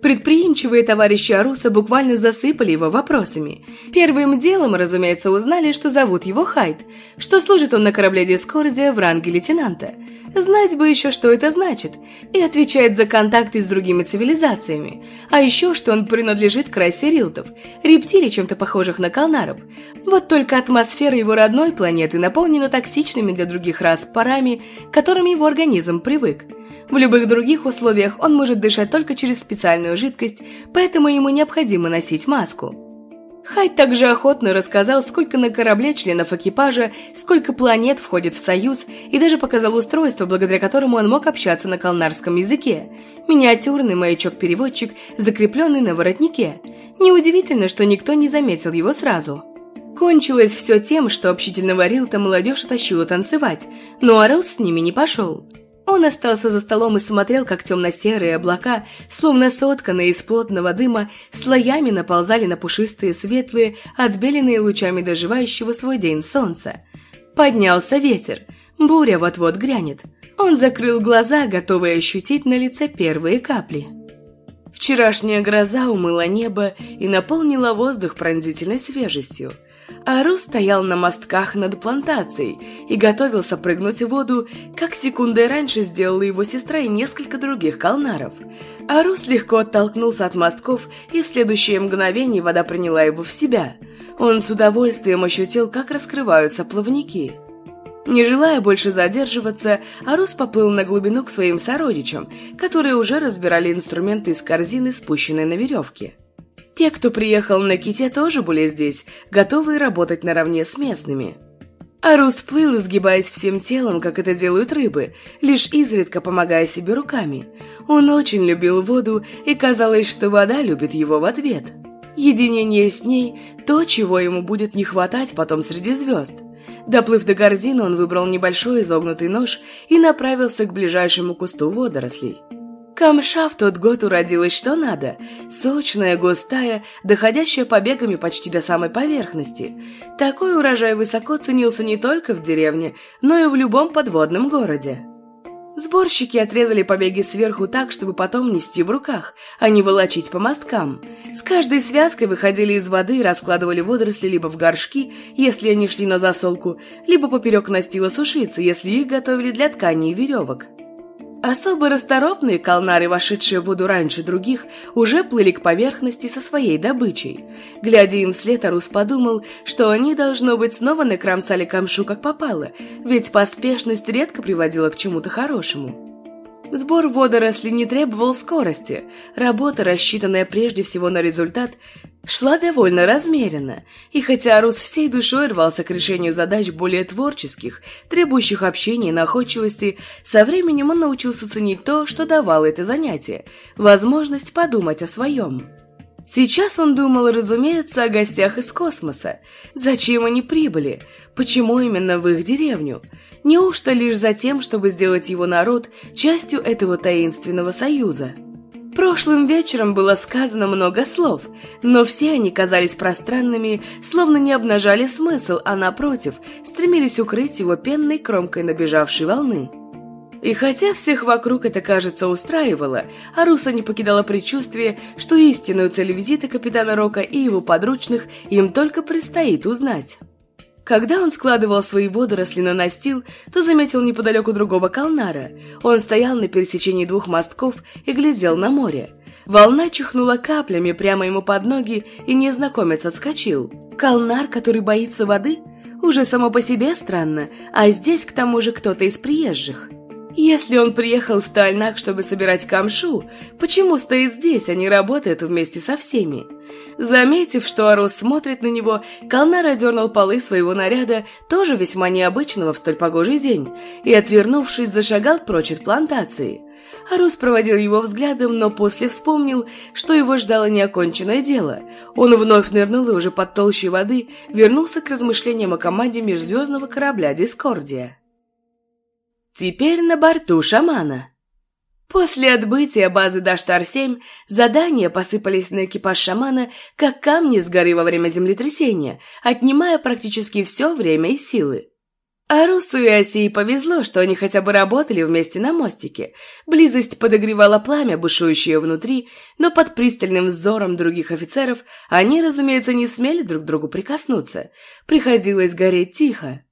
Предприимчивые товарищи Аруса буквально засыпали его вопросами. Первым делом, разумеется, узнали, что зовут его Хайд, что служит он на корабле Дискордия в ранге лейтенанта – Знать бы еще, что это значит, и отвечает за контакты с другими цивилизациями. А еще, что он принадлежит к расе рилтов, рептилий, чем-то похожих на калнаров. Вот только атмосфера его родной планеты наполнена токсичными для других рас парами, к которым его организм привык. В любых других условиях он может дышать только через специальную жидкость, поэтому ему необходимо носить маску. Хайд также охотно рассказал, сколько на корабле членов экипажа, сколько планет входит в Союз, и даже показал устройство, благодаря которому он мог общаться на колнарском языке. Миниатюрный маячок-переводчик, закрепленный на воротнике. Неудивительно, что никто не заметил его сразу. Кончилось все тем, что общительного Рилта молодежь утащила танцевать, но Арус с ними не пошел. Он остался за столом и смотрел, как темно-серые облака, словно сотканные из плотного дыма, слоями наползали на пушистые, светлые, отбеленные лучами доживающего свой день солнца. Поднялся ветер. Буря вот-вот грянет. Он закрыл глаза, готовый ощутить на лице первые капли. Вчерашняя гроза умыла небо и наполнила воздух пронзительной свежестью – Ару стоял на мостках над плантацией и готовился прыгнуть в воду, как секундой раньше сделала его сестра и несколько других калнаров. Арус легко оттолкнулся от мостков, и в следующее мгновение вода приняла его в себя. Он с удовольствием ощутил, как раскрываются плавники. Не желая больше задерживаться, Арус поплыл на глубину к своим сородичам, которые уже разбирали инструменты из корзины, спущенной на веревке. Те, кто приехал на ките, тоже были здесь, готовые работать наравне с местными. Арус плыл, изгибаясь всем телом, как это делают рыбы, лишь изредка помогая себе руками. Он очень любил воду, и казалось, что вода любит его в ответ. Единение с ней – то, чего ему будет не хватать потом среди звезд. Доплыв до корзины, он выбрал небольшой изогнутый нож и направился к ближайшему кусту водорослей. Камша в тот год уродилась что надо. Сочная, густая, доходящая побегами почти до самой поверхности. Такой урожай высоко ценился не только в деревне, но и в любом подводном городе. Сборщики отрезали побеги сверху так, чтобы потом нести в руках, а не волочить по мосткам. С каждой связкой выходили из воды и раскладывали водоросли либо в горшки, если они шли на засолку, либо поперек настила сушиться, если их готовили для ткани и веревок. Особо расторопные колнары, вошедшие в воду раньше других, уже плыли к поверхности со своей добычей. Глядя им вслед, Арус подумал, что они, должно быть, снова накромсали камшу как попало, ведь поспешность редко приводила к чему-то хорошему. Сбор водорослей не требовал скорости. Работа, рассчитанная прежде всего на результат, шла довольно размеренно, и хотя Рус всей душой рвался к решению задач более творческих, требующих общения и находчивости, со временем он научился ценить то, что давало это занятие – возможность подумать о своем. Сейчас он думал, разумеется, о гостях из космоса. Зачем они прибыли? Почему именно в их деревню? Неужто лишь за тем, чтобы сделать его народ частью этого таинственного союза? Прошлым вечером было сказано много слов, но все они казались пространными, словно не обнажали смысл, а напротив, стремились укрыть его пенной кромкой набежавшей волны. И хотя всех вокруг это, кажется, устраивало, Аруса не покидала предчувствие, что истинную цель визита капитана Рока и его подручных им только предстоит узнать. Когда он складывал свои водоросли на настил, то заметил неподалеку другого колнара. Он стоял на пересечении двух мостков и глядел на море. Волна чихнула каплями прямо ему под ноги, и незнакомец отскочил. Колнар, который боится воды? Уже само по себе странно, а здесь к тому же кто-то из приезжих. Если он приехал в Тальнак, чтобы собирать камшу, почему стоит здесь, а не работает вместе со всеми? Заметив, что Арус смотрит на него, Калнар одернул полы своего наряда, тоже весьма необычного в столь погожий день, и, отвернувшись, зашагал прочь от плантации. Арус проводил его взглядом, но после вспомнил, что его ждало неоконченное дело. Он вновь нырнул и уже под толщей воды вернулся к размышлениям о команде межзвездного корабля «Дискордия». Теперь на борту шамана. После отбытия базы Даштар-7 задания посыпались на экипаж шамана, как камни с горы во время землетрясения, отнимая практически все время и силы. Арусу и Осии повезло, что они хотя бы работали вместе на мостике. Близость подогревала пламя, бушующее внутри, но под пристальным взором других офицеров они, разумеется, не смели друг другу прикоснуться. Приходилось гореть тихо.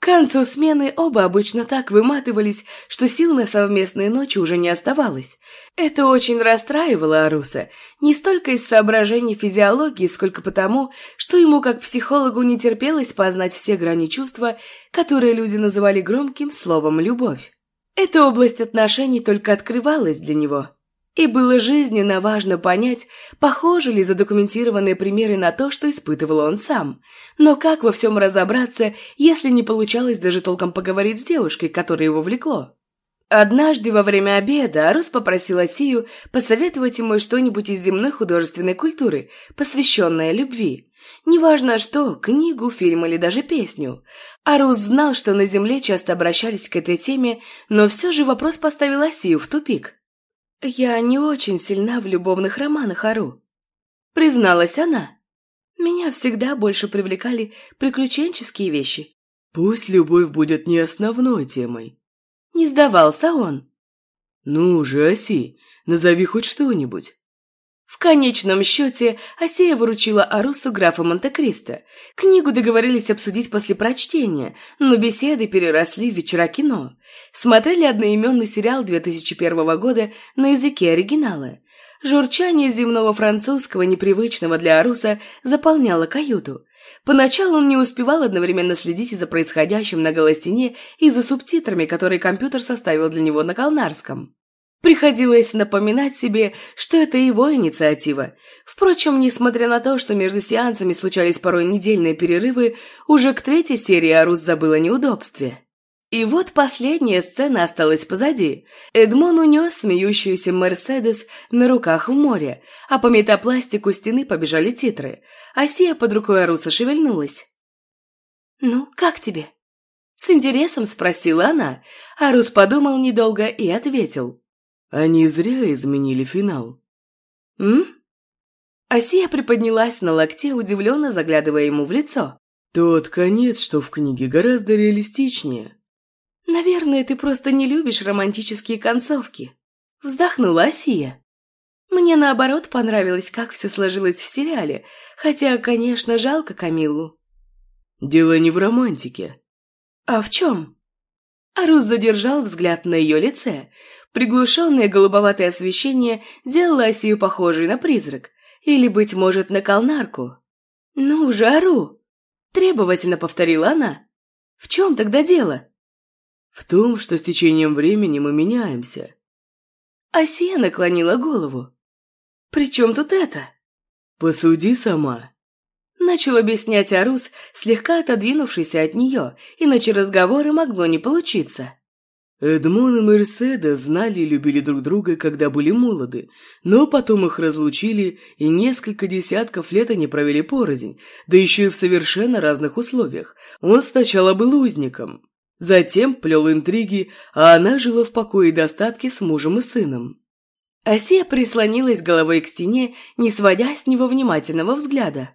К концу смены оба обычно так выматывались, что сил на совместные ночи уже не оставалось. Это очень расстраивало Аруса, не столько из соображений физиологии, сколько потому, что ему как психологу не терпелось познать все грани чувства, которые люди называли громким словом «любовь». Эта область отношений только открывалась для него. И было жизненно важно понять, похожи ли задокументированные примеры на то, что испытывал он сам. Но как во всем разобраться, если не получалось даже толком поговорить с девушкой, которая его влекло? Однажды во время обеда Арус попросил Асию посоветовать ему что-нибудь из земной художественной культуры, посвященное любви. Неважно что, книгу, фильм или даже песню. Арус знал, что на Земле часто обращались к этой теме, но все же вопрос поставил Асию в тупик. «Я не очень сильна в любовных романах, Ару», — призналась она. «Меня всегда больше привлекали приключенческие вещи». «Пусть любовь будет не основной темой», — не сдавался он. «Ну же, Оси, назови хоть что-нибудь». В конечном счете, Асия выручила Арусу графа Монте-Кристо. Книгу договорились обсудить после прочтения, но беседы переросли в вечера кино. Смотрели одноименный сериал 2001 года на языке оригинала. Журчание земного французского, непривычного для Аруса, заполняло каюту. Поначалу он не успевал одновременно следить за происходящим на голостене и за субтитрами, которые компьютер составил для него на Калнарском. Приходилось напоминать себе, что это его инициатива. Впрочем, несмотря на то, что между сеансами случались порой недельные перерывы, уже к третьей серии Арус забыла неудобстве. И вот последняя сцена осталась позади. Эдмон унес смеющуюся Мерседес на руках в море, а по метапластику стены побежали титры. Асия под рукой Аруса шевельнулась. «Ну, как тебе?» С интересом спросила она. Арус подумал недолго и ответил. Они зря изменили финал. «М?» Асия приподнялась на локте, удивленно заглядывая ему в лицо. «Тот конец, что в книге, гораздо реалистичнее». «Наверное, ты просто не любишь романтические концовки», — вздохнула Асия. «Мне, наоборот, понравилось, как все сложилось в сериале, хотя, конечно, жалко Камилу». «Дело не в романтике». «А в чем?» Арус задержал взгляд на ее лице. Приглушенное голубоватое освещение делало Асию похожей на призрак. Или, быть может, на колнарку. «Ну же, Ару!» – требовательно повторила она. «В чем тогда дело?» «В том, что с течением времени мы меняемся». Асия наклонила голову. «При чем тут это?» «Посуди сама». Начал объяснять Арус, слегка отодвинувшийся от нее, иначе разговора могло не получиться. Эдмон и Мерседа знали и любили друг друга, когда были молоды, но потом их разлучили и несколько десятков лет они провели порознь, да еще и в совершенно разных условиях. Он сначала был узником, затем плел интриги, а она жила в покое и достатке с мужем и сыном. Асия прислонилась головой к стене, не сводя с него внимательного взгляда.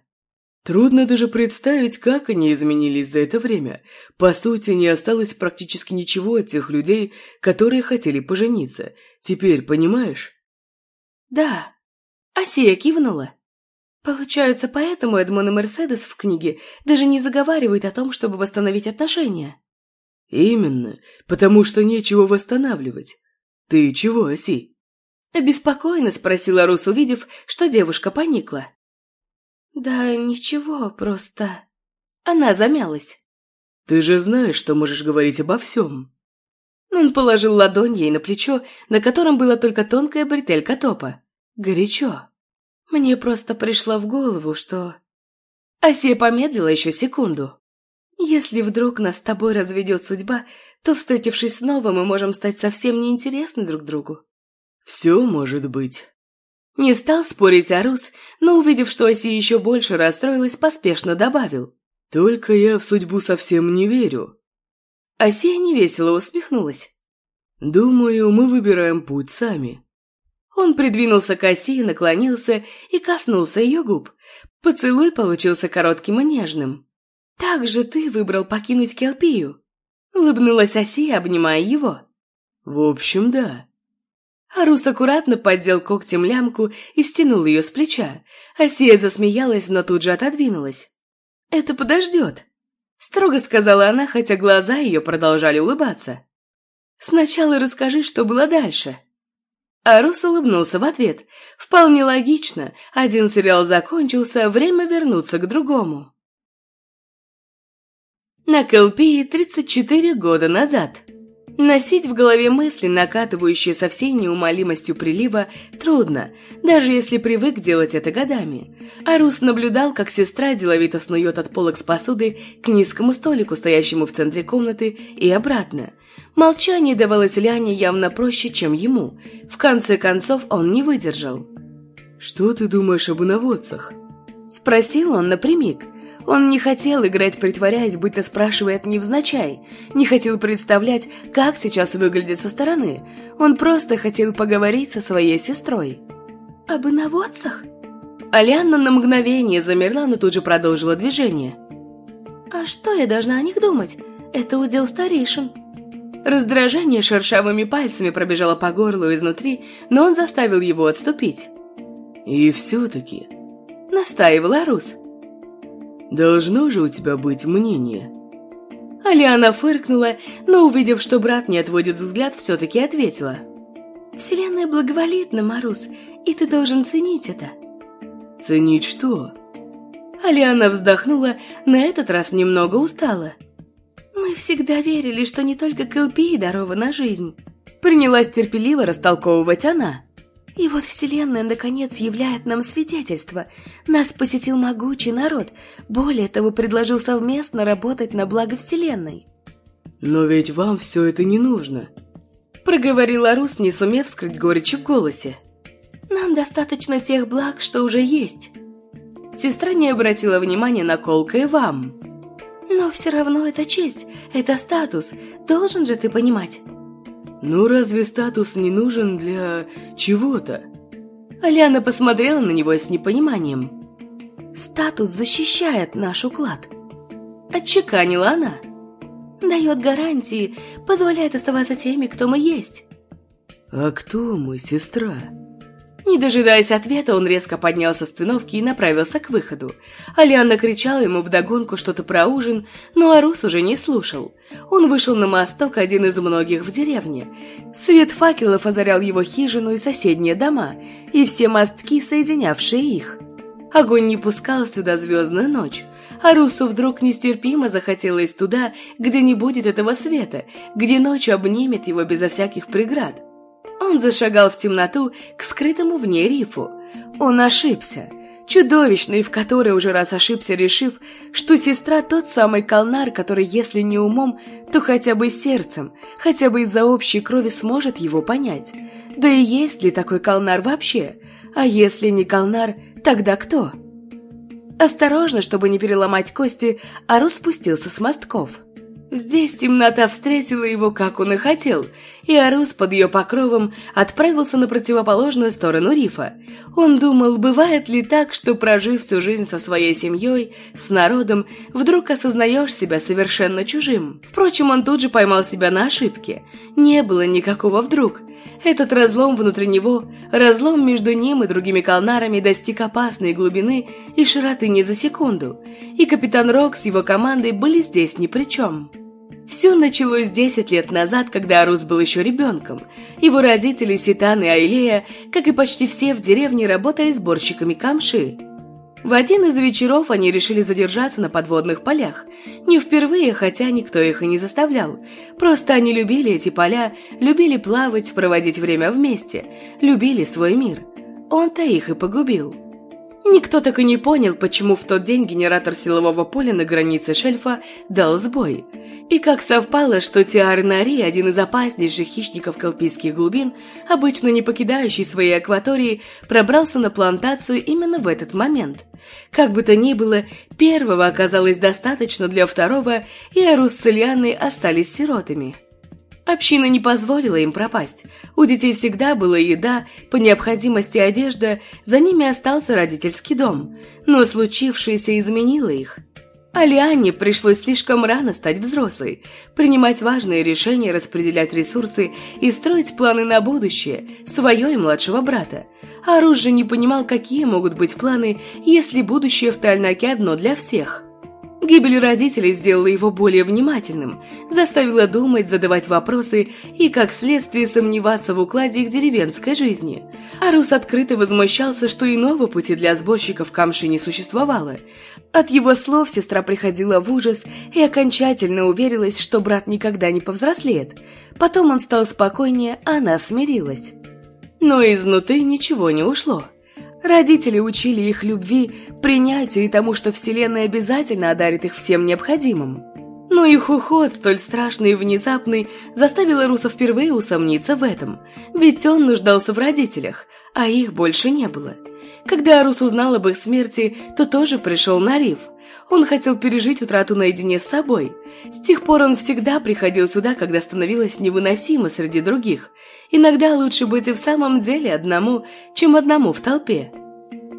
Трудно даже представить, как они изменились за это время. По сути, не осталось практически ничего от тех людей, которые хотели пожениться. Теперь понимаешь? Да. Асия кивнула. Получается, поэтому Эдмон и Мерседес в книге даже не заговаривают о том, чтобы восстановить отношения. Именно, потому что нечего восстанавливать. Ты чего, Аси? Обеспокоенно спросила Рус, увидев, что девушка поникла. «Да ничего, просто...» Она замялась. «Ты же знаешь, что можешь говорить обо всем». Он положил ладонь ей на плечо, на котором была только тонкая бретелька топа. Горячо. Мне просто пришло в голову, что... Асия помедлила еще секунду. «Если вдруг нас с тобой разведет судьба, то, встретившись снова, мы можем стать совсем неинтересны друг другу». «Все может быть». Не стал спорить Арус, но, увидев, что Оси еще больше расстроилась, поспешно добавил. «Только я в судьбу совсем не верю». Осия невесело усмехнулась. «Думаю, мы выбираем путь сами». Он придвинулся к Оси, наклонился и коснулся ее губ. Поцелуй получился коротким и нежным. «Так же ты выбрал покинуть Келпию?» Улыбнулась Осия, обнимая его. «В общем, да». Арус аккуратно поддел когтем лямку и стянул ее с плеча. Асия засмеялась, но тут же отодвинулась. «Это подождет», — строго сказала она, хотя глаза ее продолжали улыбаться. «Сначала расскажи, что было дальше». Арус улыбнулся в ответ. «Вполне логично. Один сериал закончился, время вернуться к другому». На Кэлпии 34 года назад. Носить в голове мысли, накатывающие со всей неумолимостью прилива, трудно, даже если привык делать это годами. Арус наблюдал, как сестра деловито снует от полок с посудой к низкому столику, стоящему в центре комнаты, и обратно. Молчание давалось Ляне явно проще, чем ему. В конце концов он не выдержал. «Что ты думаешь об иноводцах?» Спросил он напрямик – он не хотел играть, притворяясь, будто спрашивает невзначай, не хотел представлять, как сейчас выглядит со стороны. Он просто хотел поговорить со своей сестрой. «Об иноводцах?» Алианна на мгновение замерла, но тут же продолжила движение. «А что я должна о них думать? Это удел старейшин». Раздражение шершавыми пальцами пробежало по горлу изнутри, но он заставил его отступить. «И все-таки...» — настаивала Рус. Должно же у тебя быть мнение. Алиана фыркнула, но, увидев, что брат не отводит взгляд, все-таки ответила. «Вселенная благоволит нам, Марус, и ты должен ценить это». «Ценить что?» Алиана вздохнула, на этот раз немного устала. «Мы всегда верили, что не только Кэлпии дарована жизнь». Принялась терпеливо растолковывать она. И вот Вселенная, наконец, являет нам свидетельство. Нас посетил могучий народ. Более того, предложил совместно работать на благо Вселенной. «Но ведь вам все это не нужно», — проговорила Рус, не сумев скрыть горечи в голосе. «Нам достаточно тех благ, что уже есть». Сестра не обратила внимания на колка и вам. «Но все равно это честь, это статус, должен же ты понимать». «Ну разве статус не нужен для чего-то?» Аляна посмотрела на него с непониманием. «Статус защищает наш уклад», — отчеканила она. «Дает гарантии, позволяет оставаться теми, кто мы есть». «А кто мы, сестра?» Не дожидаясь ответа, он резко поднялся с циновки и направился к выходу. Алианна кричала ему вдогонку что-то про ужин, но Арус уже не слушал. Он вышел на мосток, один из многих в деревне. Свет факелов озарял его хижину и соседние дома, и все мостки, соединявшие их. Огонь не пускал сюда звездную ночь. Арусу вдруг нестерпимо захотелось туда, где не будет этого света, где ночь обнимет его безо всяких преград. Он зашагал в темноту к скрытому в ней рифу. Он ошибся. Чудовищный, в который уже раз ошибся, решив, что сестра тот самый колнар, который, если не умом, то хотя бы сердцем, хотя бы из-за общей крови сможет его понять. Да и есть ли такой колнар вообще? А если не колнар, тогда кто? Осторожно, чтобы не переломать кости, Ару спустился с мостков. Здесь темнота встретила его, как он и хотел, и Арус под ее покровом отправился на противоположную сторону рифа. Он думал, бывает ли так, что, прожив всю жизнь со своей семьей, с народом, вдруг осознаешь себя совершенно чужим. Впрочем, он тут же поймал себя на ошибке. Не было никакого «вдруг». Этот разлом внутри него, разлом между ним и другими колнарами достиг опасной глубины и широты не за секунду, и капитан Рок с его командой были здесь ни при чем. Все началось 10 лет назад, когда Арус был еще ребенком. Его родители Ситан и Айлея, как и почти все в деревне, работали сборщиками камши. В один из вечеров они решили задержаться на подводных полях. Не впервые, хотя никто их и не заставлял. Просто они любили эти поля, любили плавать, проводить время вместе, любили свой мир. Он-то их и погубил. Никто так и не понял, почему в тот день генератор силового поля на границе шельфа дал сбой. И как совпало, что Тиарнари, один из опаснейших хищников колпийских глубин, обычно не покидающий свои акватории, пробрался на плантацию именно в этот момент. Как бы то ни было, первого оказалось достаточно для второго, и Арус с Ильяной остались сиротами. Община не позволила им пропасть. У детей всегда была еда, по необходимости одежда, за ними остался родительский дом. Но случившееся изменило их. Алиане пришлось слишком рано стать взрослой, принимать важные решения, распределять ресурсы и строить планы на будущее, свое и младшего брата. А же не понимал, какие могут быть планы, если будущее в Тальнаке одно для всех. Гибель родителей сделала его более внимательным, заставила думать, задавать вопросы и, как следствие, сомневаться в укладе их деревенской жизни. Арус открыто возмущался, что иного пути для сборщиков камши не существовало. От его слов сестра приходила в ужас и окончательно уверилась, что брат никогда не повзрослеет. Потом он стал спокойнее, а она смирилась. Но изнутри ничего не ушло. Родители учили их любви, принятию и тому, что Вселенная обязательно одарит их всем необходимым. Но их уход, столь страшный и внезапный, заставил Руса впервые усомниться в этом, ведь он нуждался в родителях, а их больше не было. Когда Арус узнал об их смерти, то тоже пришел на риф. Он хотел пережить утрату наедине с собой. С тех пор он всегда приходил сюда, когда становилось невыносимо среди других. Иногда лучше быть и в самом деле одному, чем одному в толпе.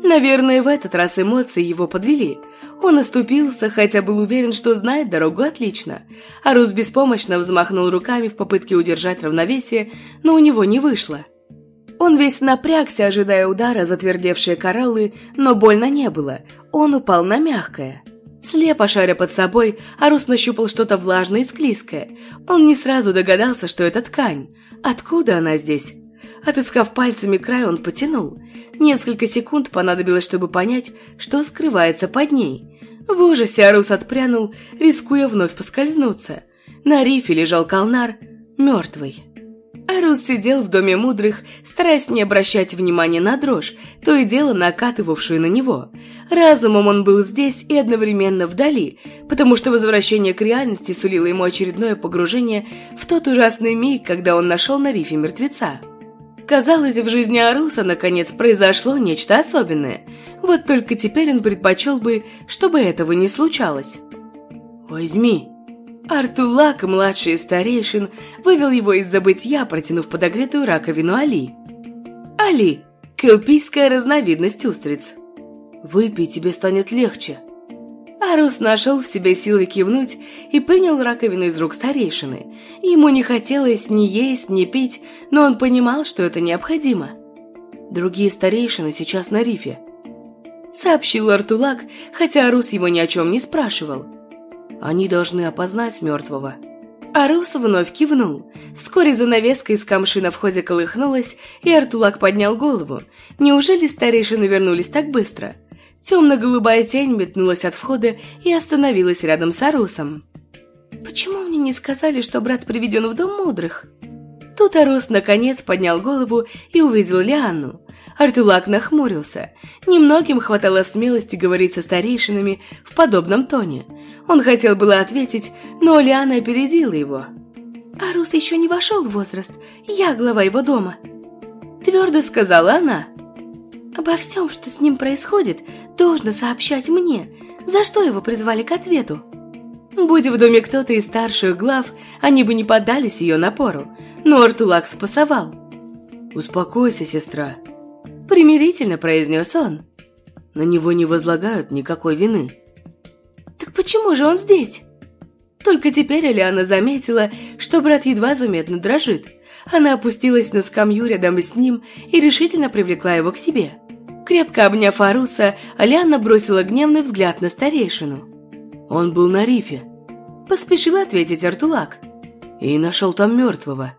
Наверное, в этот раз эмоции его подвели. Он оступился, хотя был уверен, что знает дорогу отлично. Арус беспомощно взмахнул руками в попытке удержать равновесие, но у него не вышло. Он весь напрягся, ожидая удара затвердевшие кораллы, но больно не было. Он упал на мягкое. Слепо шаря под собой, Арус нащупал что-то влажное и склизкое. Он не сразу догадался, что это ткань. Откуда она здесь? Отыскав пальцами край, он потянул. Несколько секунд понадобилось, чтобы понять, что скрывается под ней. В ужасе Арус отпрянул, рискуя вновь поскользнуться. На рифе лежал колнар, мертвый. Арус сидел в доме мудрых, стараясь не обращать внимания на дрожь, то и дело накатывавшую на него. Разумом он был здесь и одновременно вдали, потому что возвращение к реальности сулило ему очередное погружение в тот ужасный миг, когда он нашел на рифе мертвеца. Казалось, в жизни Аруса наконец произошло нечто особенное. Вот только теперь он предпочел бы, чтобы этого не случалось. «Возьми!» Артулак, младший из старейшин, вывел его из забытья, протянув подогретую раковину Али. Али – келпийская разновидность устриц. «Выпей, тебе станет легче». Арус нашел в себе силы кивнуть и принял раковину из рук старейшины. Ему не хотелось ни есть, ни пить, но он понимал, что это необходимо. «Другие старейшины сейчас на рифе», — сообщил Артулак, хотя Арус его ни о чем не спрашивал. Они должны опознать мертвого. Арус вновь кивнул. Вскоре занавеска из камши на входе колыхнулась, и Артулак поднял голову. Неужели старейшины вернулись так быстро? Темно-голубая тень метнулась от входа и остановилась рядом с Арусом. «Почему мне не сказали, что брат приведен в дом мудрых?» Тут Арус наконец поднял голову и увидел Лианну. Артулак нахмурился. Немногим хватало смелости говорить со старейшинами в подобном тоне. Он хотел было ответить, но Лиана опередила его. «Арус еще не вошел в возраст. Я глава его дома», — твердо сказала она. «Обо всем, что с ним происходит, должно сообщать мне. За что его призвали к ответу?» Будь в доме кто-то из старших глав, они бы не поддались ее напору, но Артулак спасовал. «Успокойся, сестра», — примирительно произнес он. «На него не возлагают никакой вины». «Так почему же он здесь?» Только теперь Алиана заметила, что брат едва заметно дрожит. Она опустилась на скамью рядом с ним и решительно привлекла его к себе. Крепко обняв Аруса, Алиана бросила гневный взгляд на старейшину. Он был на рифе. Поспешил ответить Артулак. И нашел там мертвого.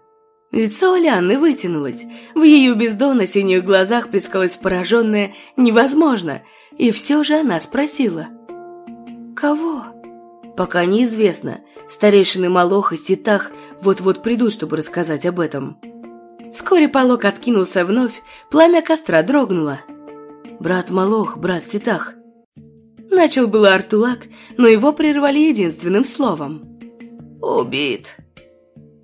Лицо Алианы вытянулось. В ее бездонно синих глазах плескалось пораженное «невозможно», и все же она спросила. «Кого?» «Пока неизвестно. Старейшины Малох и Ситах вот-вот придут, чтобы рассказать об этом». Вскоре полок откинулся вновь, пламя костра дрогнуло. «Брат Малох, брат Ситах, Начал было Артулак, но его прервали единственным словом. «Убит».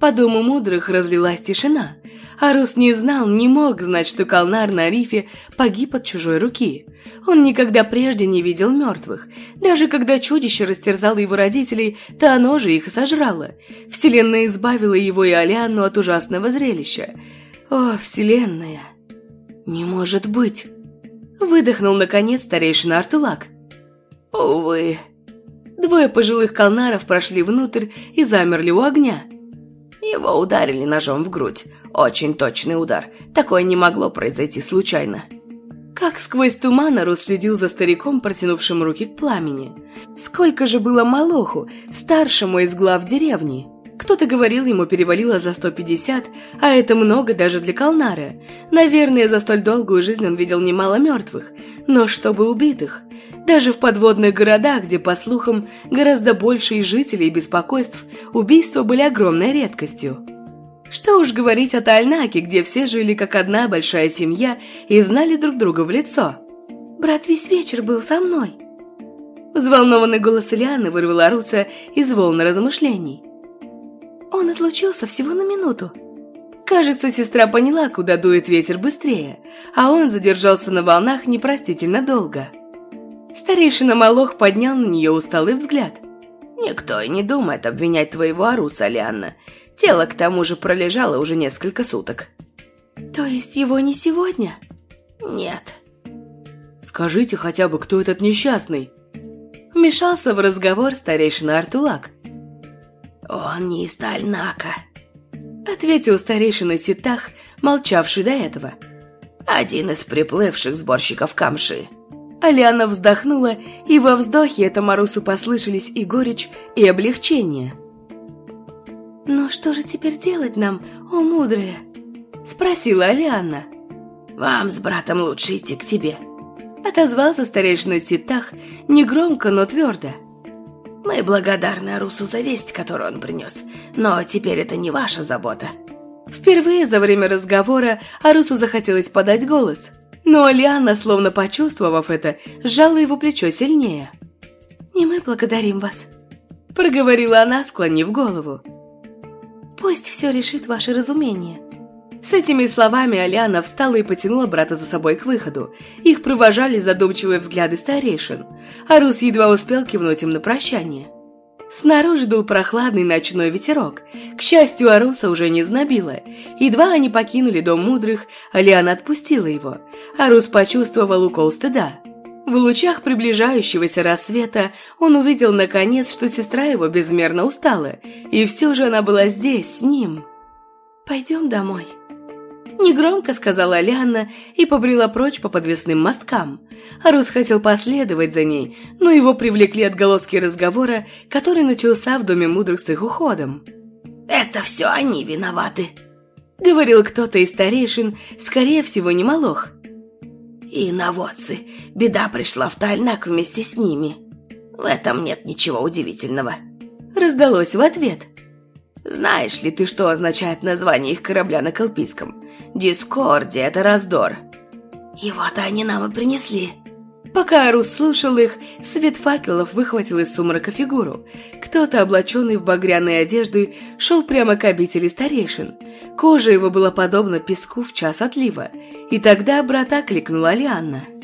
По дому мудрых разлилась тишина. Арус не знал, не мог знать, что Калнар на рифе погиб от чужой руки. Он никогда прежде не видел мертвых. Даже когда чудище растерзало его родителей, то оно же их сожрало. Вселенная избавила его и Алианну от ужасного зрелища. О, Вселенная! «Не может быть!» Выдохнул, наконец, старейшина Артулак. Увы. Двое пожилых колнаров прошли внутрь и замерли у огня. Его ударили ножом в грудь. Очень точный удар. Такое не могло произойти случайно. Как сквозь туман Ару следил за стариком, протянувшим руки к пламени. Сколько же было Малоху, старшему из глав деревни? Кто-то говорил, ему перевалило за 150, а это много даже для Калнара. Наверное, за столь долгую жизнь он видел немало мертвых, но чтобы убитых. Даже в подводных городах, где, по слухам, гораздо больше и жителей и беспокойств, убийства были огромной редкостью. Что уж говорить о Тальнаке, где все жили как одна большая семья и знали друг друга в лицо. «Брат весь вечер был со мной», Взволнованный голос Ильяны вырвал Аруса из волны размышлений. Он отлучился всего на минуту. Кажется, сестра поняла, куда дует ветер быстрее, а он задержался на волнах непростительно долго. Старейшина Малох поднял на нее усталый взгляд. «Никто и не думает обвинять твоего Аруса, Лианна. Тело, к тому же, пролежало уже несколько суток». «То есть его не сегодня?» «Нет». «Скажите хотя бы, кто этот несчастный?» Вмешался в разговор старейшина Артулак. «Он не из Тальнака», — ответил старейшина Ситах, молчавший до этого. «Один из приплывших сборщиков камши». Алиана вздохнула, и во вздохе это Марусу послышались и горечь, и облегчение. «Но что же теперь делать нам, о мудрые?» — спросила Алиана. «Вам с братом лучше идти к себе», — отозвался старейшина Ситах, негромко, но твердо. Мы благодарны Арусу за весть, которую он принес, но теперь это не ваша забота. Впервые за время разговора Арусу захотелось подать голос, но Лиана, словно почувствовав это, сжала его плечо сильнее. «Не мы благодарим вас», — проговорила она, склонив голову. «Пусть все решит ваше разумение». С этими словами Алиана встала и потянула брата за собой к выходу. Их провожали задумчивые взгляды старейшин. Арус едва успел кивнуть им на прощание. Снаружи дул прохладный ночной ветерок. К счастью, Аруса уже не знобило. Едва они покинули дом мудрых, Алиана отпустила его. Арус почувствовал укол стыда. В лучах приближающегося рассвета он увидел наконец, что сестра его безмерно устала, и все же она была здесь, с ним. «Пойдем домой», Негромко сказала Лианна и побрела прочь по подвесным мосткам. Арус хотел последовать за ней, но его привлекли отголоски разговора, который начался в Доме Мудрых с их уходом. «Это все они виноваты», — говорил кто-то из старейшин, скорее всего, не Молох. «И наводцы. Беда пришла в Тальнак вместе с ними. В этом нет ничего удивительного», — раздалось в ответ. Знаешь ли ты, что означает название их корабля на Колпийском? Дискордия – это раздор. Его-то они нам и принесли. Пока Арус слушал их, свет факелов выхватил из сумрака фигуру. Кто-то, облаченный в багряные одежды, шел прямо к обители старейшин. Кожа его была подобна песку в час отлива. И тогда брата кликнула Лианна –